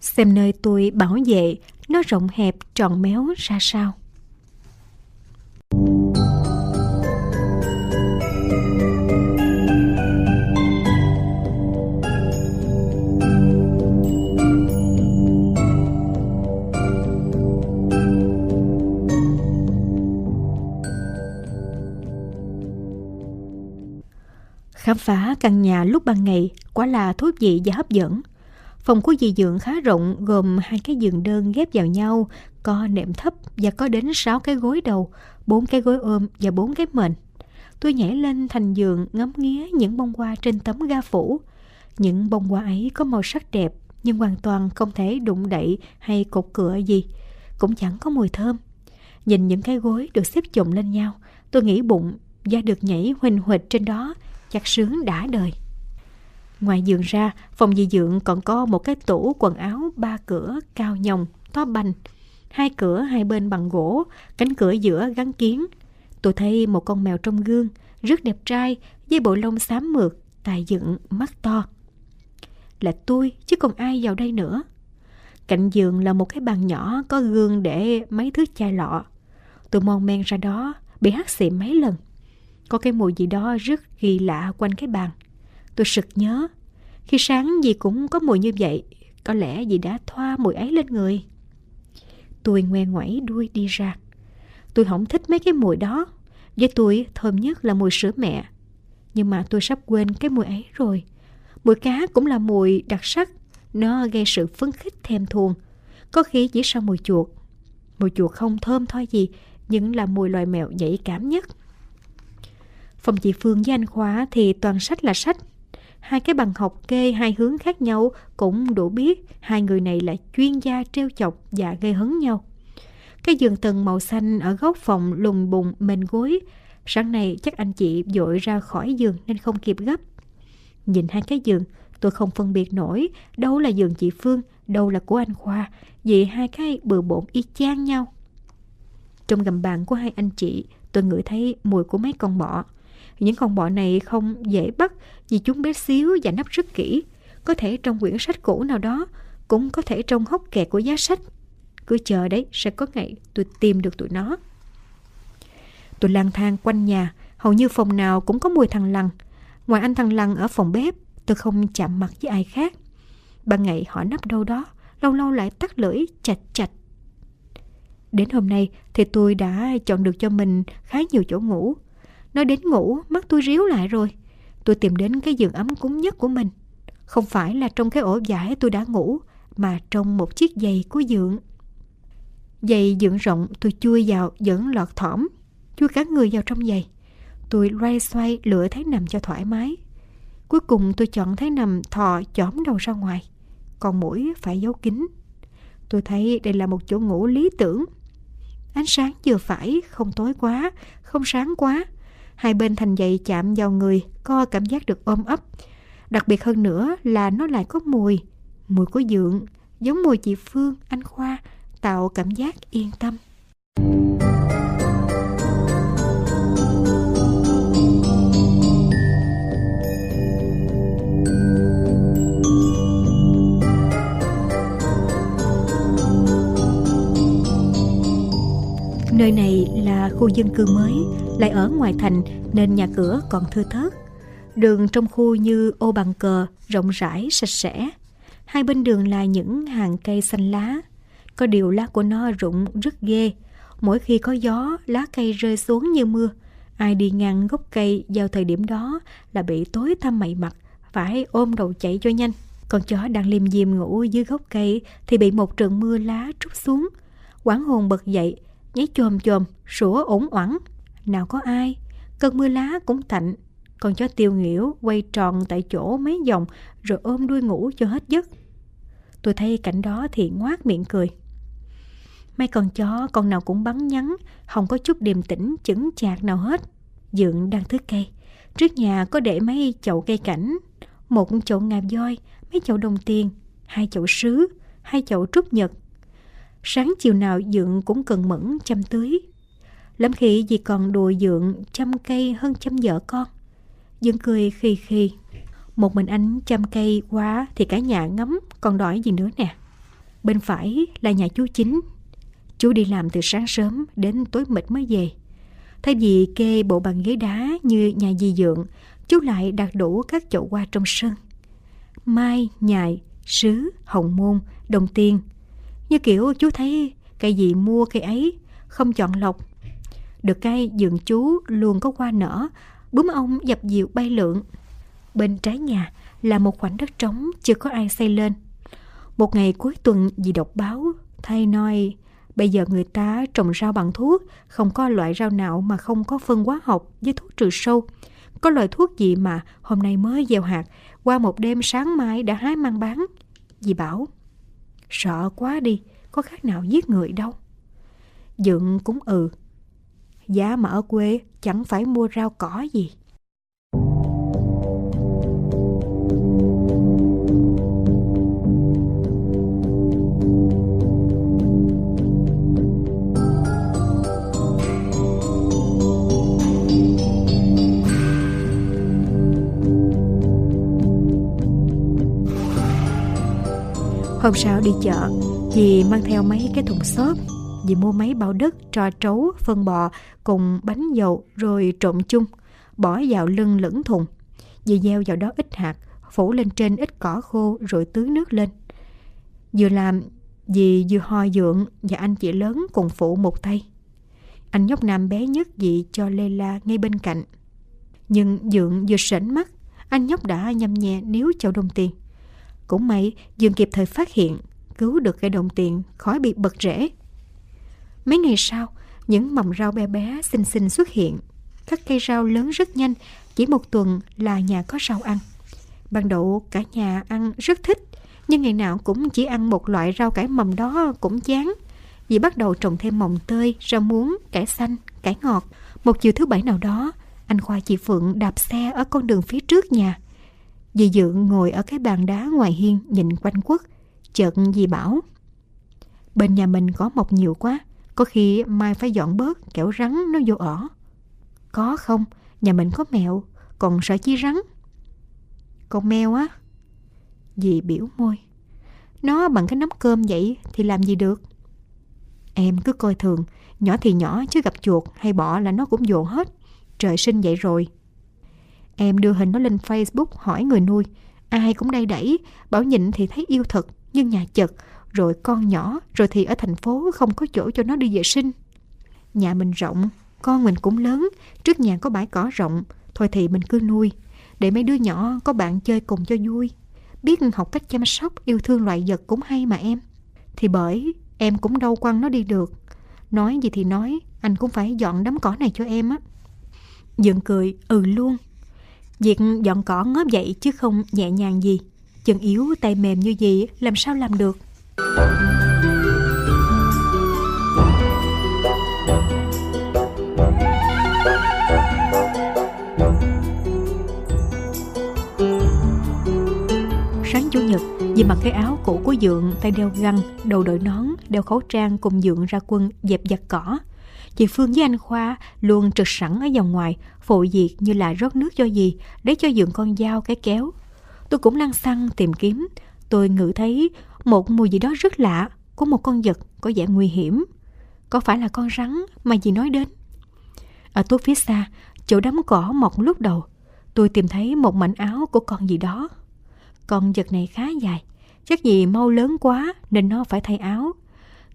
A: xem nơi tôi bảo vệ nó rộng hẹp tròn méo ra sao. Khám phá căn nhà lúc ban ngày quả là thú vị và hấp dẫn. Phòng của dì dưỡng khá rộng gồm hai cái giường đơn ghép vào nhau, có nệm thấp và có đến 6 cái gối đầu, bốn cái gối ôm và bốn cái mền. Tôi nhảy lên thành giường ngắm nghía những bông hoa trên tấm ga phủ. Những bông hoa ấy có màu sắc đẹp nhưng hoàn toàn không thể đụng đậy hay cột cửa gì. Cũng chẳng có mùi thơm. Nhìn những cái gối được xếp chồng lên nhau, tôi nghĩ bụng da được nhảy huỳnh huỳnh trên đó chắc sướng đã đời. Ngoài giường ra, phòng dì dưỡng còn có một cái tủ quần áo ba cửa cao nhồng, to bành. Hai cửa hai bên bằng gỗ, cánh cửa giữa gắn kiến. Tôi thấy một con mèo trong gương, rất đẹp trai, với bộ lông xám mượt, tài dựng, mắt to. là tôi chứ còn ai vào đây nữa. Cạnh giường là một cái bàn nhỏ có gương để mấy thứ chai lọ. Tôi mon men ra đó, bị hắt xị mấy lần. Có cái mùi gì đó rất kỳ lạ quanh cái bàn. Tôi sực nhớ, khi sáng gì cũng có mùi như vậy, có lẽ gì đã thoa mùi ấy lên người. Tôi ngoe ngoẩy đuôi đi ra. Tôi không thích mấy cái mùi đó. Với tôi, thơm nhất là mùi sữa mẹ. Nhưng mà tôi sắp quên cái mùi ấy rồi. Mùi cá cũng là mùi đặc sắc. Nó gây sự phấn khích thèm thuồng. Có khi chỉ sau mùi chuột. Mùi chuột không thơm thôi gì, nhưng là mùi loài mèo nhạy cảm nhất. Phòng chị Phương với anh Khoa thì toàn sách là sách. Hai cái bằng học kê hai hướng khác nhau cũng đủ biết hai người này là chuyên gia trêu chọc và gây hấn nhau. Cái giường tầng màu xanh ở góc phòng lùng bùng mền gối. Sáng nay chắc anh chị dội ra khỏi giường nên không kịp gấp. Nhìn hai cái giường, tôi không phân biệt nổi đâu là giường chị Phương, đâu là của anh Khoa, vì hai cái bừa bộn y chang nhau. Trong gầm bàn của hai anh chị, tôi ngửi thấy mùi của mấy con bọ. Những con bọ này không dễ bắt vì chúng bé xíu và nắp rất kỹ. Có thể trong quyển sách cũ nào đó, cũng có thể trong hốc kẹt của giá sách. Cứ chờ đấy, sẽ có ngày tôi tìm được tụi nó. Tôi lang thang quanh nhà, hầu như phòng nào cũng có mùi thằng lằn. Ngoài anh thằng lằn ở phòng bếp, tôi không chạm mặt với ai khác. Ban ngày họ nấp đâu đó, lâu lâu lại tắt lưỡi chạch chạch. Đến hôm nay thì tôi đã chọn được cho mình khá nhiều chỗ ngủ. Nói đến ngủ, mắt tôi ríu lại rồi. Tôi tìm đến cái giường ấm cúng nhất của mình. Không phải là trong cái ổ vải tôi đã ngủ, mà trong một chiếc giày của dượng. Giày dượng rộng tôi chui vào vẫn lọt thỏm, chui cả người vào trong giày. Tôi loay xoay lựa thấy nằm cho thoải mái. Cuối cùng tôi chọn thấy nằm thò chỏm đầu ra ngoài, còn mũi phải giấu kín. Tôi thấy đây là một chỗ ngủ lý tưởng. Ánh sáng vừa phải, không tối quá, không sáng quá. Hai bên thành dậy chạm vào người, có cảm giác được ôm ấp. Đặc biệt hơn nữa là nó lại có mùi, mùi của dượng, giống mùi chị Phương, anh Khoa, tạo cảm giác yên tâm. Nơi này là khu dân cư mới, lại ở ngoài thành nên nhà cửa còn thưa thớt. Đường trong khu như ô bằng cờ, rộng rãi, sạch sẽ. Hai bên đường là những hàng cây xanh lá. Có điều lá của nó rụng rất ghê. Mỗi khi có gió, lá cây rơi xuống như mưa. Ai đi ngang gốc cây vào thời điểm đó là bị tối thăm mày mặt, phải ôm đầu chạy cho nhanh. Con chó đang liêm diêm ngủ dưới gốc cây thì bị một trận mưa lá trút xuống. Quảng hồn bật dậy, nháy chồm chồm, sủa ổn oẳng. Nào có ai, cơn mưa lá cũng thạnh còn chó tiêu nghỉu quay tròn tại chỗ mấy vòng rồi ôm đuôi ngủ cho hết giấc. Tôi thấy cảnh đó thì ngoác miệng cười. Mấy con chó con nào cũng bắn nhắn, không có chút điềm tĩnh chững chạc nào hết. Dượng đang thức cây. Trước nhà có để mấy chậu cây cảnh, một chậu ngà voi, mấy chậu đồng tiền, hai chậu sứ, hai chậu trúc nhật. Sáng chiều nào Dượng cũng cần mẫn chăm tưới. Lắm khi dì còn đùa Dượng chăm cây hơn chăm vợ con. Dương cười khi khi. Một mình anh chăm cây quá thì cả nhà ngắm còn đòi gì nữa nè. Bên phải là nhà chú chính. Chú đi làm từ sáng sớm đến tối mịt mới về. Thay vì kê bộ bàn ghế đá như nhà di dượng, chú lại đặt đủ các chậu hoa trong sân. Mai, nhài, sứ, hồng môn, đồng tiền. Như kiểu chú thấy cây gì mua cây ấy, không chọn lọc. Được cây dượng chú luôn có hoa nở, bướm ong dập dịu bay lượn. Bên trái nhà là một khoảnh đất trống chưa có ai xây lên. Một ngày cuối tuần dì đọc báo, thay noi bây giờ người ta trồng rau bằng thuốc, không có loại rau nào mà không có phân hóa học với thuốc trừ sâu. Có loại thuốc gì mà hôm nay mới gieo hạt, qua một đêm sáng mai đã hái mang bán. Dì bảo, sợ quá đi, có khác nào giết người đâu. Dượng cũng ừ. Giá mà ở quê chẳng phải mua rau cỏ gì. Hôm sau đi chợ, dì mang theo mấy cái thùng xốp. Dì mua mấy bao đất, trò trấu, phân bò cùng bánh dầu rồi trộn chung, bỏ vào lưng lửng thùng. Dì gieo vào đó ít hạt, phủ lên trên ít cỏ khô rồi tưới nước lên. Vừa làm, dì vừa ho dượng và anh chị lớn cùng phụ một tay. Anh nhóc nam bé nhất dì cho Lê La ngay bên cạnh. Nhưng dượng vừa sảnh mắt, anh nhóc đã nhâm nhẹ níu chậu đồng tiền. Cũng may Dương kịp thời phát hiện, cứu được cây đồng tiền khỏi bị bật rễ. Mấy ngày sau, những mầm rau bé bé xinh xinh xuất hiện. Các cây rau lớn rất nhanh, chỉ một tuần là nhà có rau ăn. Ban đầu cả nhà ăn rất thích, nhưng ngày nào cũng chỉ ăn một loại rau cải mầm đó cũng chán. Vì bắt đầu trồng thêm mồng tơi, rau muống, cải xanh, cải ngọt. Một chiều thứ bảy nào đó, anh Khoa chị Phượng đạp xe ở con đường phía trước nhà. Dì Dượng ngồi ở cái bàn đá ngoài hiên nhìn quanh quất. Chợt dì bảo, Bên nhà mình có mọc nhiều quá, Có khi mai phải dọn bớt, kẻo rắn nó vô ở Có không, Nhà mình có mèo, Còn sợ chi rắn. Con mèo á. Dì biểu môi, Nó bằng cái nắm cơm vậy Thì làm gì được? Em cứ coi thường, Nhỏ thì nhỏ chứ gặp chuột hay bọ là nó cũng dồn hết, Trời sinh vậy rồi. Em đưa hình nó lên Facebook hỏi người nuôi. Ai cũng đây đẩy Bảo nhịn thì thấy yêu thật, Nhưng nhà chật, Rồi con nhỏ, Rồi thì ở thành phố không có chỗ cho nó đi vệ sinh. Nhà mình rộng, Con mình cũng lớn, Trước nhà có bãi cỏ rộng, Thôi thì mình cứ nuôi. Để mấy đứa nhỏ có bạn chơi cùng cho vui. Biết học cách chăm sóc, Yêu thương loài vật cũng hay mà em. Thì bởi em cũng đâu quăng nó đi được. Nói gì thì nói, Anh cũng phải dọn đám cỏ này cho em á. Dượng cười ừ luôn. Việc dọn cỏ ngóp dậy chứ không nhẹ nhàng gì Chân yếu tay mềm như gì làm sao làm được Sáng Chủ nhật, vì mặc cái áo cũ của Dượng, tay đeo găng, đầu đội nón, đeo khẩu trang cùng Dượng ra quân dẹp giặt cỏ. Chị Phương với anh Khoa luôn trực sẵn ở vòng ngoài, phụ việc như là rót nước cho gì để cho dựng con dao cái kéo. Tôi cũng lăn xăng tìm kiếm, tôi ngửi thấy một mùi gì đó rất lạ của một con vật có vẻ nguy hiểm. Có phải là con rắn mà dì nói đến? Ở tốt phía xa, chỗ đám cỏ mọc lúc đầu, tôi tìm thấy một mảnh áo của con gì đó. Con vật này khá dài, chắc gì mau lớn quá nên nó phải thay áo.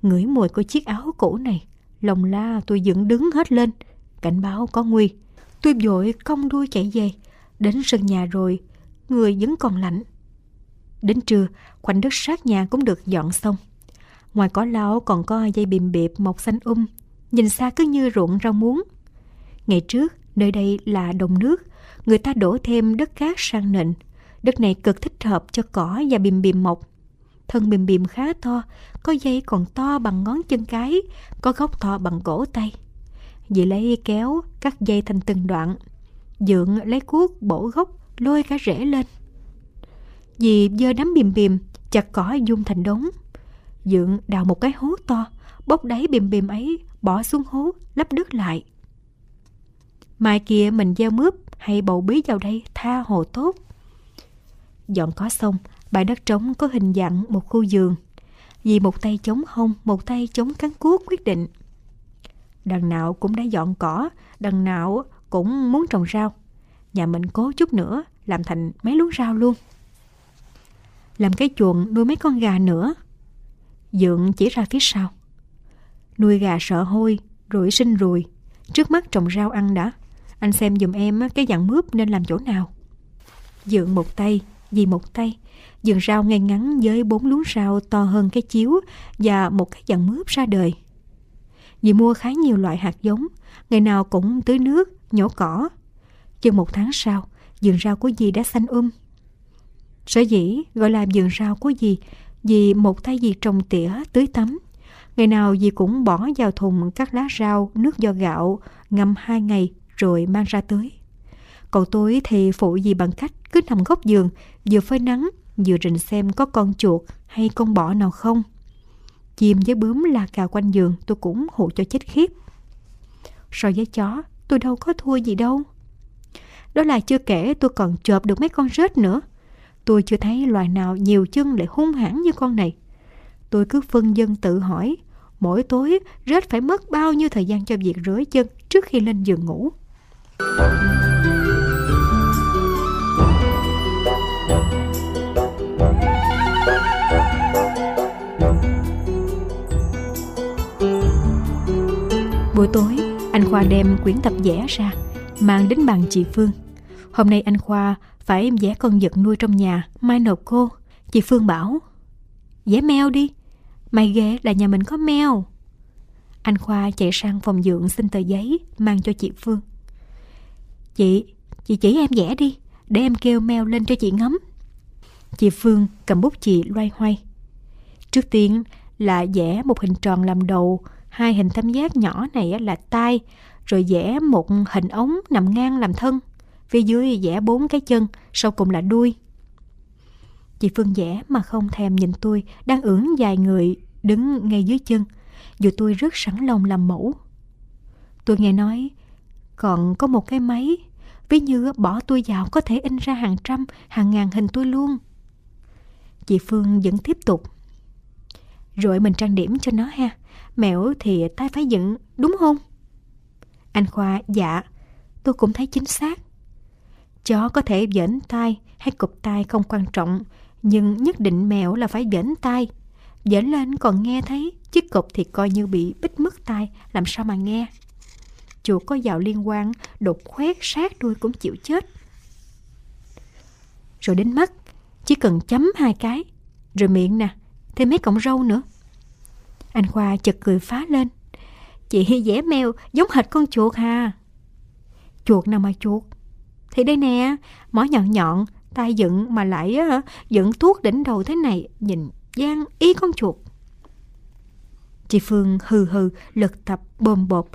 A: Ngửi mùi của chiếc áo cũ này, lòng la tôi dựng đứng hết lên, cảnh báo có nguy. Tôi vội cong đuôi chạy về, đến sân nhà rồi, người vẫn còn lạnh. Đến trưa, khoảnh đất sát nhà cũng được dọn xong. Ngoài cỏ lau còn có dây bìm bịp mọc xanh um, nhìn xa cứ như ruộng rau muống. Ngày trước, nơi đây là đồng nước, người ta đổ thêm đất cát sang nền. Đất này cực thích hợp cho cỏ và bìm bìm mọc. Thân bìm bìm khá to, có dây còn to bằng ngón chân cái, có gốc to bằng cổ tay. Dì lấy kéo, cắt dây thành từng đoạn. Dượng lấy cuốc bổ gốc, lôi cả rễ lên. Dì dơ đám bìm bìm, chặt cỏ dung thành đống. Dượng đào một cái hố to, bốc đáy bìm bìm ấy, bỏ xuống hố, lấp đất lại. Mai kia mình gieo mướp hay bầu bí vào đây tha hồ tốt. Dọn có xong, bãi đất trống có hình dạng một khu giường. Vì một tay chống hông, một tay chống cán cuốc quyết định. Đằng nào cũng đã dọn cỏ, đằng nào cũng muốn trồng rau. Nhà mình cố chút nữa, làm thành mấy luống rau luôn. Làm cái chuồng nuôi mấy con gà nữa. Dượng chỉ ra phía sau. Nuôi gà sợ hôi, rủi sinh ruồi. Trước mắt trồng rau ăn đã. Anh xem dùm em cái dạng mướp nên làm chỗ nào. Dượng một tay, dì một tay. Dường rau ngay ngắn với bốn luống rau to hơn cái chiếu và một cái dạng mướp ra đời. Dì mua khá nhiều loại hạt giống, ngày nào cũng tưới nước, nhổ cỏ. Chừng một tháng sau, vườn rau của dì đã xanh um. Sở dĩ gọi là vườn rau của dì vì một tay dì trồng tỉa tưới tắm. Ngày nào dì cũng bỏ vào thùng các lá rau, nước do gạo, ngâm hai ngày rồi mang ra tưới. Còn tôi thì phụ dì bằng cách cứ nằm góc giường, vừa phơi nắng, vừa rình xem có con chuột hay con bọ nào không. Chim với bướm la cào quanh giường tôi cũng hụ cho chết khiếp. So với chó, tôi đâu có thua gì đâu. Đó là chưa kể tôi còn chộp được mấy con rết nữa. Tôi chưa thấy loài nào nhiều chân lại hung hãn như con này. Tôi cứ phân dân tự hỏi, mỗi tối rết phải mất bao nhiêu thời gian cho việc rửa chân trước khi lên giường ngủ. Buổi tối, anh Khoa đem quyển tập vẽ ra, mang đến bàn chị Phương. Hôm nay anh Khoa phải vẽ con vật nuôi trong nhà, mai nộp cô. Chị Phương bảo, vẽ mèo đi, mày ghê là nhà mình có mèo. Anh Khoa chạy sang phòng dưỡng xin tờ giấy, mang cho chị Phương. Chị, chị chỉ em vẽ đi, để em kêu mèo lên cho chị ngắm. Chị Phương cầm bút chị loay hoay. Trước tiên là vẽ một hình tròn làm đầu, hai hình tam giác nhỏ này là tai, rồi vẽ một hình ống nằm ngang làm thân. Phía dưới vẽ bốn cái chân, sau cùng là đuôi. Chị Phương vẽ mà không thèm nhìn tôi đang ưỡn dài người đứng ngay dưới chân, dù tôi rất sẵn lòng làm mẫu. Tôi nghe nói còn có một cái máy, ví như bỏ tôi vào có thể in ra hàng trăm, hàng ngàn hình tôi luôn. Chị Phương vẫn tiếp tục. Rồi mình trang điểm cho nó ha. Mẹo thì tay phải dựng, đúng không? Anh Khoa, dạ. Tôi cũng thấy chính xác. Chó có thể vẫn tay hay cụp tay không quan trọng, nhưng nhất định mèo là phải vẫn tay. vẫn lên còn nghe thấy, chứ cụp thì coi như bị bít mất tay, làm sao mà nghe. Chuột có dạo liên quan, đột khoét sát đuôi cũng chịu chết. Rồi đến mắt, chỉ cần chấm hai cái. Rồi miệng nè, thêm mấy cọng râu nữa. Anh Khoa chật cười phá lên. Chị vẽ mèo giống hệt con chuột hà. Chuột nào mà chuột? Thì đây nè, mỏ nhọn nhọn, tay dựng mà lại á, dựng thuốc đỉnh đầu thế này, nhìn gian y con chuột. Chị Phương hừ hừ, lật tập bồm bột,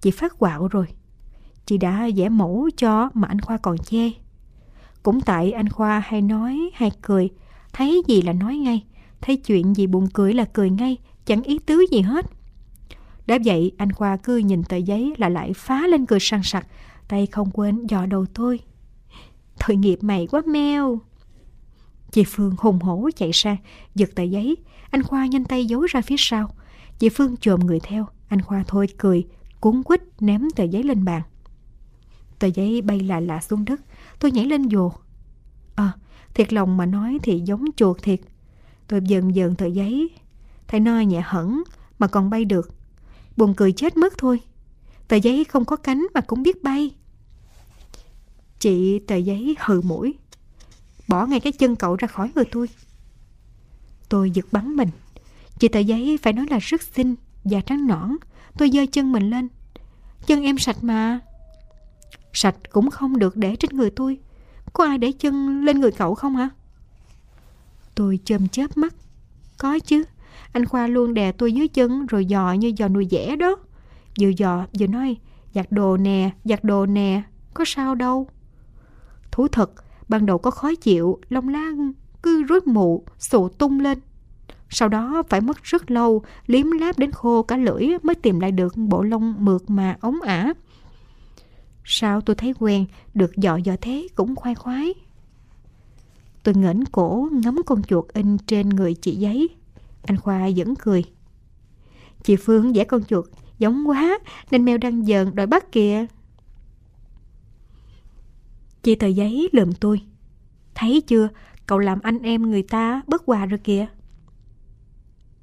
A: chị phát quạo rồi. Chị đã vẽ mẫu cho mà anh Khoa còn chê. Cũng tại anh Khoa hay nói hay cười, thấy gì là nói ngay, thấy chuyện gì buồn cười là cười ngay, chẳng ý tứ gì hết. Đã vậy anh Khoa cứ nhìn tờ giấy là lại phá lên cười sang sặc, tay không quên dò đầu tôi. Tội nghiệp mày quá meo. Chị Phương hùng hổ chạy sang, giật tờ giấy. Anh Khoa nhanh tay giấu ra phía sau. Chị Phương chồm người theo. Anh Khoa thôi cười, cuốn quýt ném tờ giấy lên bàn. Tờ giấy bay lạ lạ xuống đất. Tôi nhảy lên dồ. À, thiệt lòng mà nói thì giống chuột thiệt. Tôi dần dần tờ giấy. Thầy nói nhẹ hẳn, mà còn bay được. Buồn cười chết mất thôi. Tờ giấy không có cánh mà cũng biết bay. Chị tờ giấy hừ mũi. Bỏ ngay cái chân cậu ra khỏi người tôi. Tôi giật bắn mình. Chị tờ giấy phải nói là rất xinh và trắng nõn. Tôi giơ chân mình lên. Chân em sạch mà. Sạch cũng không được để trên người tôi. Có ai để chân lên người cậu không hả? Tôi chơm chớp mắt. Có chứ. Anh Khoa luôn đè tôi dưới chân rồi dò như dò nuôi dẻ đó. Vừa dò vừa nói giặt đồ nè, giặt đồ nè, có sao đâu. Thú thật, ban đầu có khó chịu, lông lá cứ rối mụ, sụ tung lên. Sau đó phải mất rất lâu, liếm láp đến khô cả lưỡi mới tìm lại được bộ lông mượt mà ống ả. Sao tôi thấy quen, được dọ dọ thế cũng khoai khoái. Tôi ngẩng cổ ngắm con chuột in trên người chị giấy. Anh Khoa vẫn cười. Chị Phương vẽ con chuột giống quá nên mèo đang giận đòi bắt kìa. Chị tờ giấy lườm tôi. Thấy chưa, cậu làm anh em người ta bất hòa rồi kìa.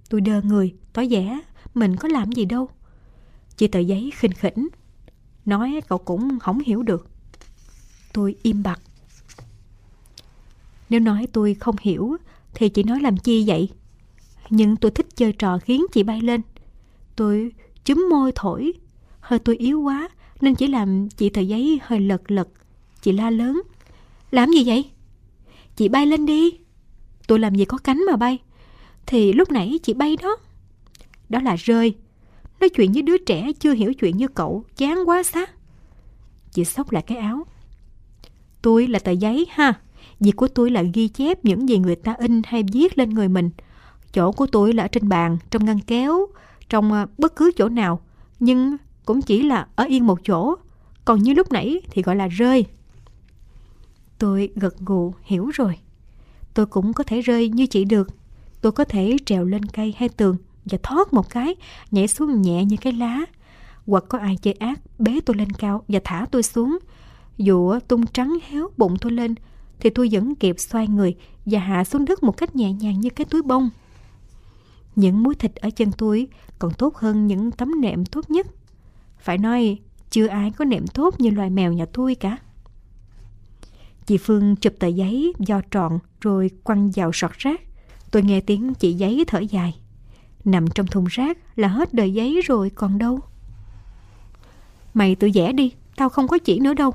A: Tôi đơ người, tỏ vẻ, mình có làm gì đâu. Chị tờ giấy khinh khỉnh. Nói cậu cũng không hiểu được. Tôi im bặt. Nếu nói tôi không hiểu, thì chị nói làm chi vậy? Nhưng tôi thích chơi trò khiến chị bay lên. Tôi chúm môi thổi. Hơi tôi yếu quá, nên chỉ làm chị tờ giấy hơi lật lật. Chị la lớn. Làm gì vậy? Chị bay lên đi. Tôi làm gì có cánh mà bay. Thì lúc nãy chị bay đó. Đó là rơi. Nói chuyện với đứa trẻ chưa hiểu chuyện như cậu, chán quá xác. Chị xốc lại cái áo. Tôi là tờ giấy ha. Việc của tôi là ghi chép những gì người ta in hay viết lên người mình. Chỗ của tôi là ở trên bàn, trong ngăn kéo, trong ờ, bất cứ chỗ nào. Nhưng cũng chỉ là ở yên một chỗ. Còn như lúc nãy thì gọi là rơi. Tôi gật gù hiểu rồi. tôi cũng có thể rơi như chị được. Tôi có thể trèo lên cây hay tường và thoát một cái, nhảy xuống nhẹ như cái lá. Hoặc có ai chơi ác, bế tôi lên cao và thả tôi xuống. Dù tung trắng héo bụng tôi lên, thì tôi vẫn kịp xoay người và hạ xuống đất một cách nhẹ nhàng như cái túi bông. Những múi thịt ở chân tôi còn tốt hơn những tấm nệm tốt nhất. Phải nói, chưa ai có nệm tốt như loài mèo nhà tôi cả. Chị Phương chụp tờ giấy do tròn rồi quăng vào sọt rác. Tôi nghe tiếng chị giấy thở dài. Nằm trong thùng rác là hết đời giấy rồi còn đâu. Mày tự vẽ đi, tao không có chỉ nữa đâu.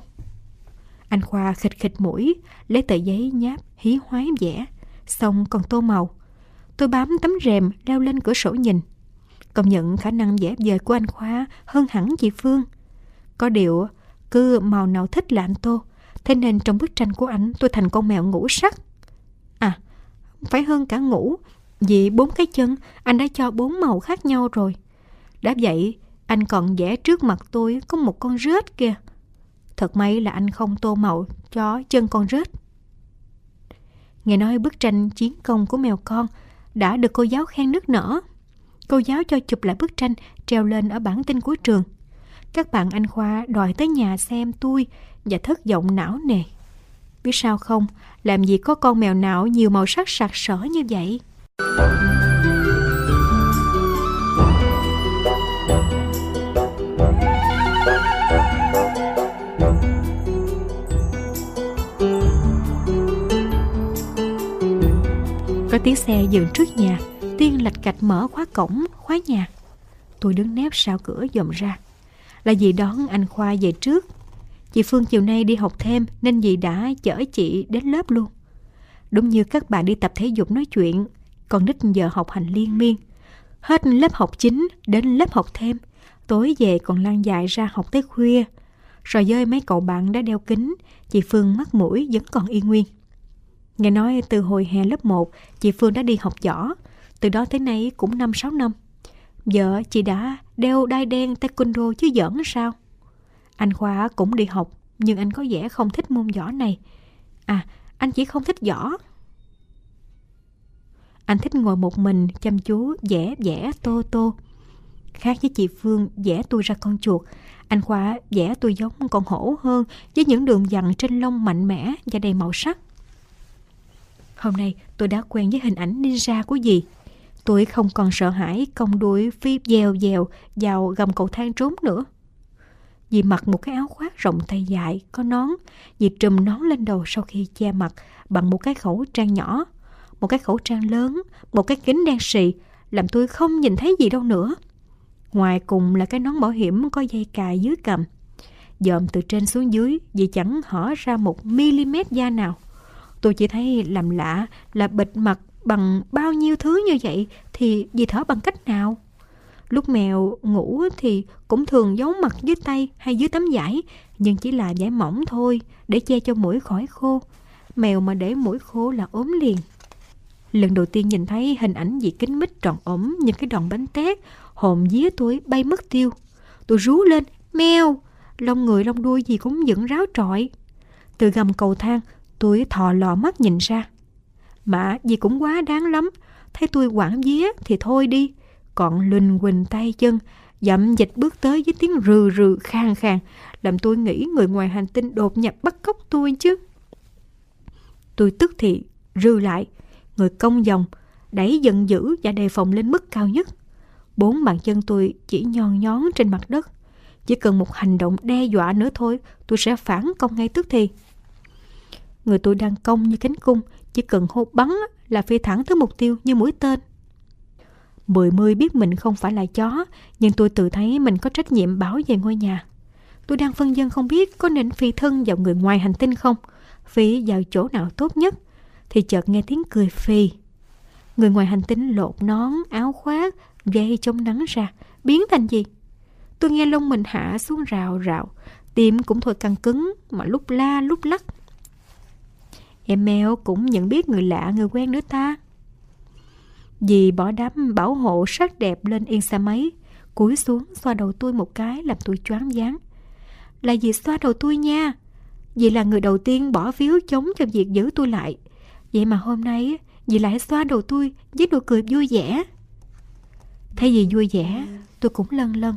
A: Anh Khoa khịch khịch mũi, lấy tờ giấy nháp, hí hoái vẽ, xong còn tô màu. Tôi bám tấm rèm leo lên cửa sổ nhìn. Công nhận khả năng vẽ vời của anh Khoa hơn hẳn chị Phương. Có điều, cứ màu nào thích là anh tô. Thế nên trong bức tranh của anh tôi thành con mèo ngủ sắc. À, phải hơn cả ngủ, vì bốn cái chân anh đã cho bốn màu khác nhau rồi. Đã vậy, anh còn vẽ trước mặt tôi có một con rết kìa. Thật may là anh không tô màu cho chân con rết. Nghe nói bức tranh chiến công của mèo con đã được cô giáo khen nức nở. Cô giáo cho chụp lại bức tranh treo lên ở bản tin của trường. Các bạn anh Khoa đòi tới nhà xem tôi và thất vọng não nề. Biết sao không, làm gì có con mèo nào nhiều màu sắc sặc sỡ như vậy? Tiếng xe dừng trước nhà, Tiên lạch cạch mở khóa cổng, khóa nhà. Tôi đứng nép sau cửa dòm ra. Là dì đón anh Khoa về trước. Chị Phương chiều nay đi học thêm nên dì đã chở chị đến lớp luôn. Đúng như các bạn đi tập thể dục nói chuyện, còn nít giờ học hành liên miên. Hết lớp học chính đến lớp học thêm, tối về còn lăn dài ra học tới khuya. Rồi dơi mấy cậu bạn đã đeo kính, chị Phương mắt mũi vẫn còn y nguyên. Nghe nói từ hồi hè lớp 1, chị Phương đã đi học võ, từ đó tới nay cũng 5-6 năm. vợ chị đã đeo đai đen taekwondo chứ giỡn sao? Anh Khoa cũng đi học, nhưng anh có vẻ không thích môn võ này. À, anh chỉ không thích võ. Anh thích ngồi một mình chăm chú vẽ vẽ tô tô. Khác với chị Phương vẽ tôi ra con chuột, anh Khoa vẽ tôi giống con hổ hơn với những đường vằn trên lông mạnh mẽ và đầy màu sắc. Hôm nay tôi đã quen với hình ảnh ninja của dì. Tôi không còn sợ hãi công đuổi phi dèo dèo vào gầm cầu thang trốn nữa. Dì mặc một cái áo khoác rộng tay dài, có nón. Dì trùm nón lên đầu sau khi che mặt bằng một cái khẩu trang nhỏ. Một cái khẩu trang lớn, một cái kính đen xì, làm tôi không nhìn thấy gì đâu nữa. Ngoài cùng là cái nón bảo hiểm có dây cài dưới cầm. Dòm từ trên xuống dưới, dì chẳng hở ra một mm da nào. Tôi chỉ thấy làm lạ là bịt mặt bằng bao nhiêu thứ như vậy thì dì thở bằng cách nào? Lúc mèo ngủ thì cũng thường giấu mặt dưới tay hay dưới tấm vải, nhưng chỉ là vải mỏng thôi để che cho mũi khỏi khô. Mèo mà để mũi khô là ốm liền. Lần đầu tiên nhìn thấy hình ảnh dì kính mít tròn ống như cái đòn bánh tét, hồn vía tôi bay mất tiêu. Tôi rú lên, mèo, lông người lông đuôi gì cũng dựng ráo trọi. Từ gầm cầu thang, tôi thò lò mắt nhìn ra. Mà gì cũng quá đáng lắm, thấy tôi quảng vía thì thôi đi, còn lình quỳnh tay chân, dậm dịch bước tới với tiếng rừ rừ khang khang, làm tôi nghĩ người ngoài hành tinh đột nhập bắt cóc tôi chứ. Tôi tức thì rư lại, người công dòng, đẩy giận dữ và đề phòng lên mức cao nhất. Bốn bàn chân tôi chỉ nhon nhón trên mặt đất. Chỉ cần một hành động đe dọa nữa thôi, tôi sẽ phản công ngay tức thì. Người tôi đang công như cánh cung, chỉ cần hô bắn là phi thẳng tới mục tiêu như mũi tên. Mười mươi biết mình không phải là chó, nhưng tôi tự thấy mình có trách nhiệm bảo vệ ngôi nhà. Tôi đang phân dân không biết có nên phi thân vào người ngoài hành tinh không, phi vào chỗ nào tốt nhất, thì chợt nghe tiếng cười phì. Người ngoài hành tinh lột nón, áo khoác, dây chống nắng ra, biến thành gì? Tôi nghe lông mình hạ xuống rào rào, tim cũng thôi căng cứng mà lúc la lúc lắc. Em mèo cũng nhận biết người lạ người quen nữa ta. Dì bỏ đám bảo hộ sắc đẹp lên yên xa mấy, cúi xuống xoa đầu tôi một cái làm tôi choáng váng. Là dì xoa đầu tôi nha. Dì là người đầu tiên bỏ phiếu chống cho việc giữ tôi lại. Vậy mà hôm nay dì lại xoa đầu tôi với nụ cười vui vẻ. Thấy dì vui vẻ, tôi cũng lân lân.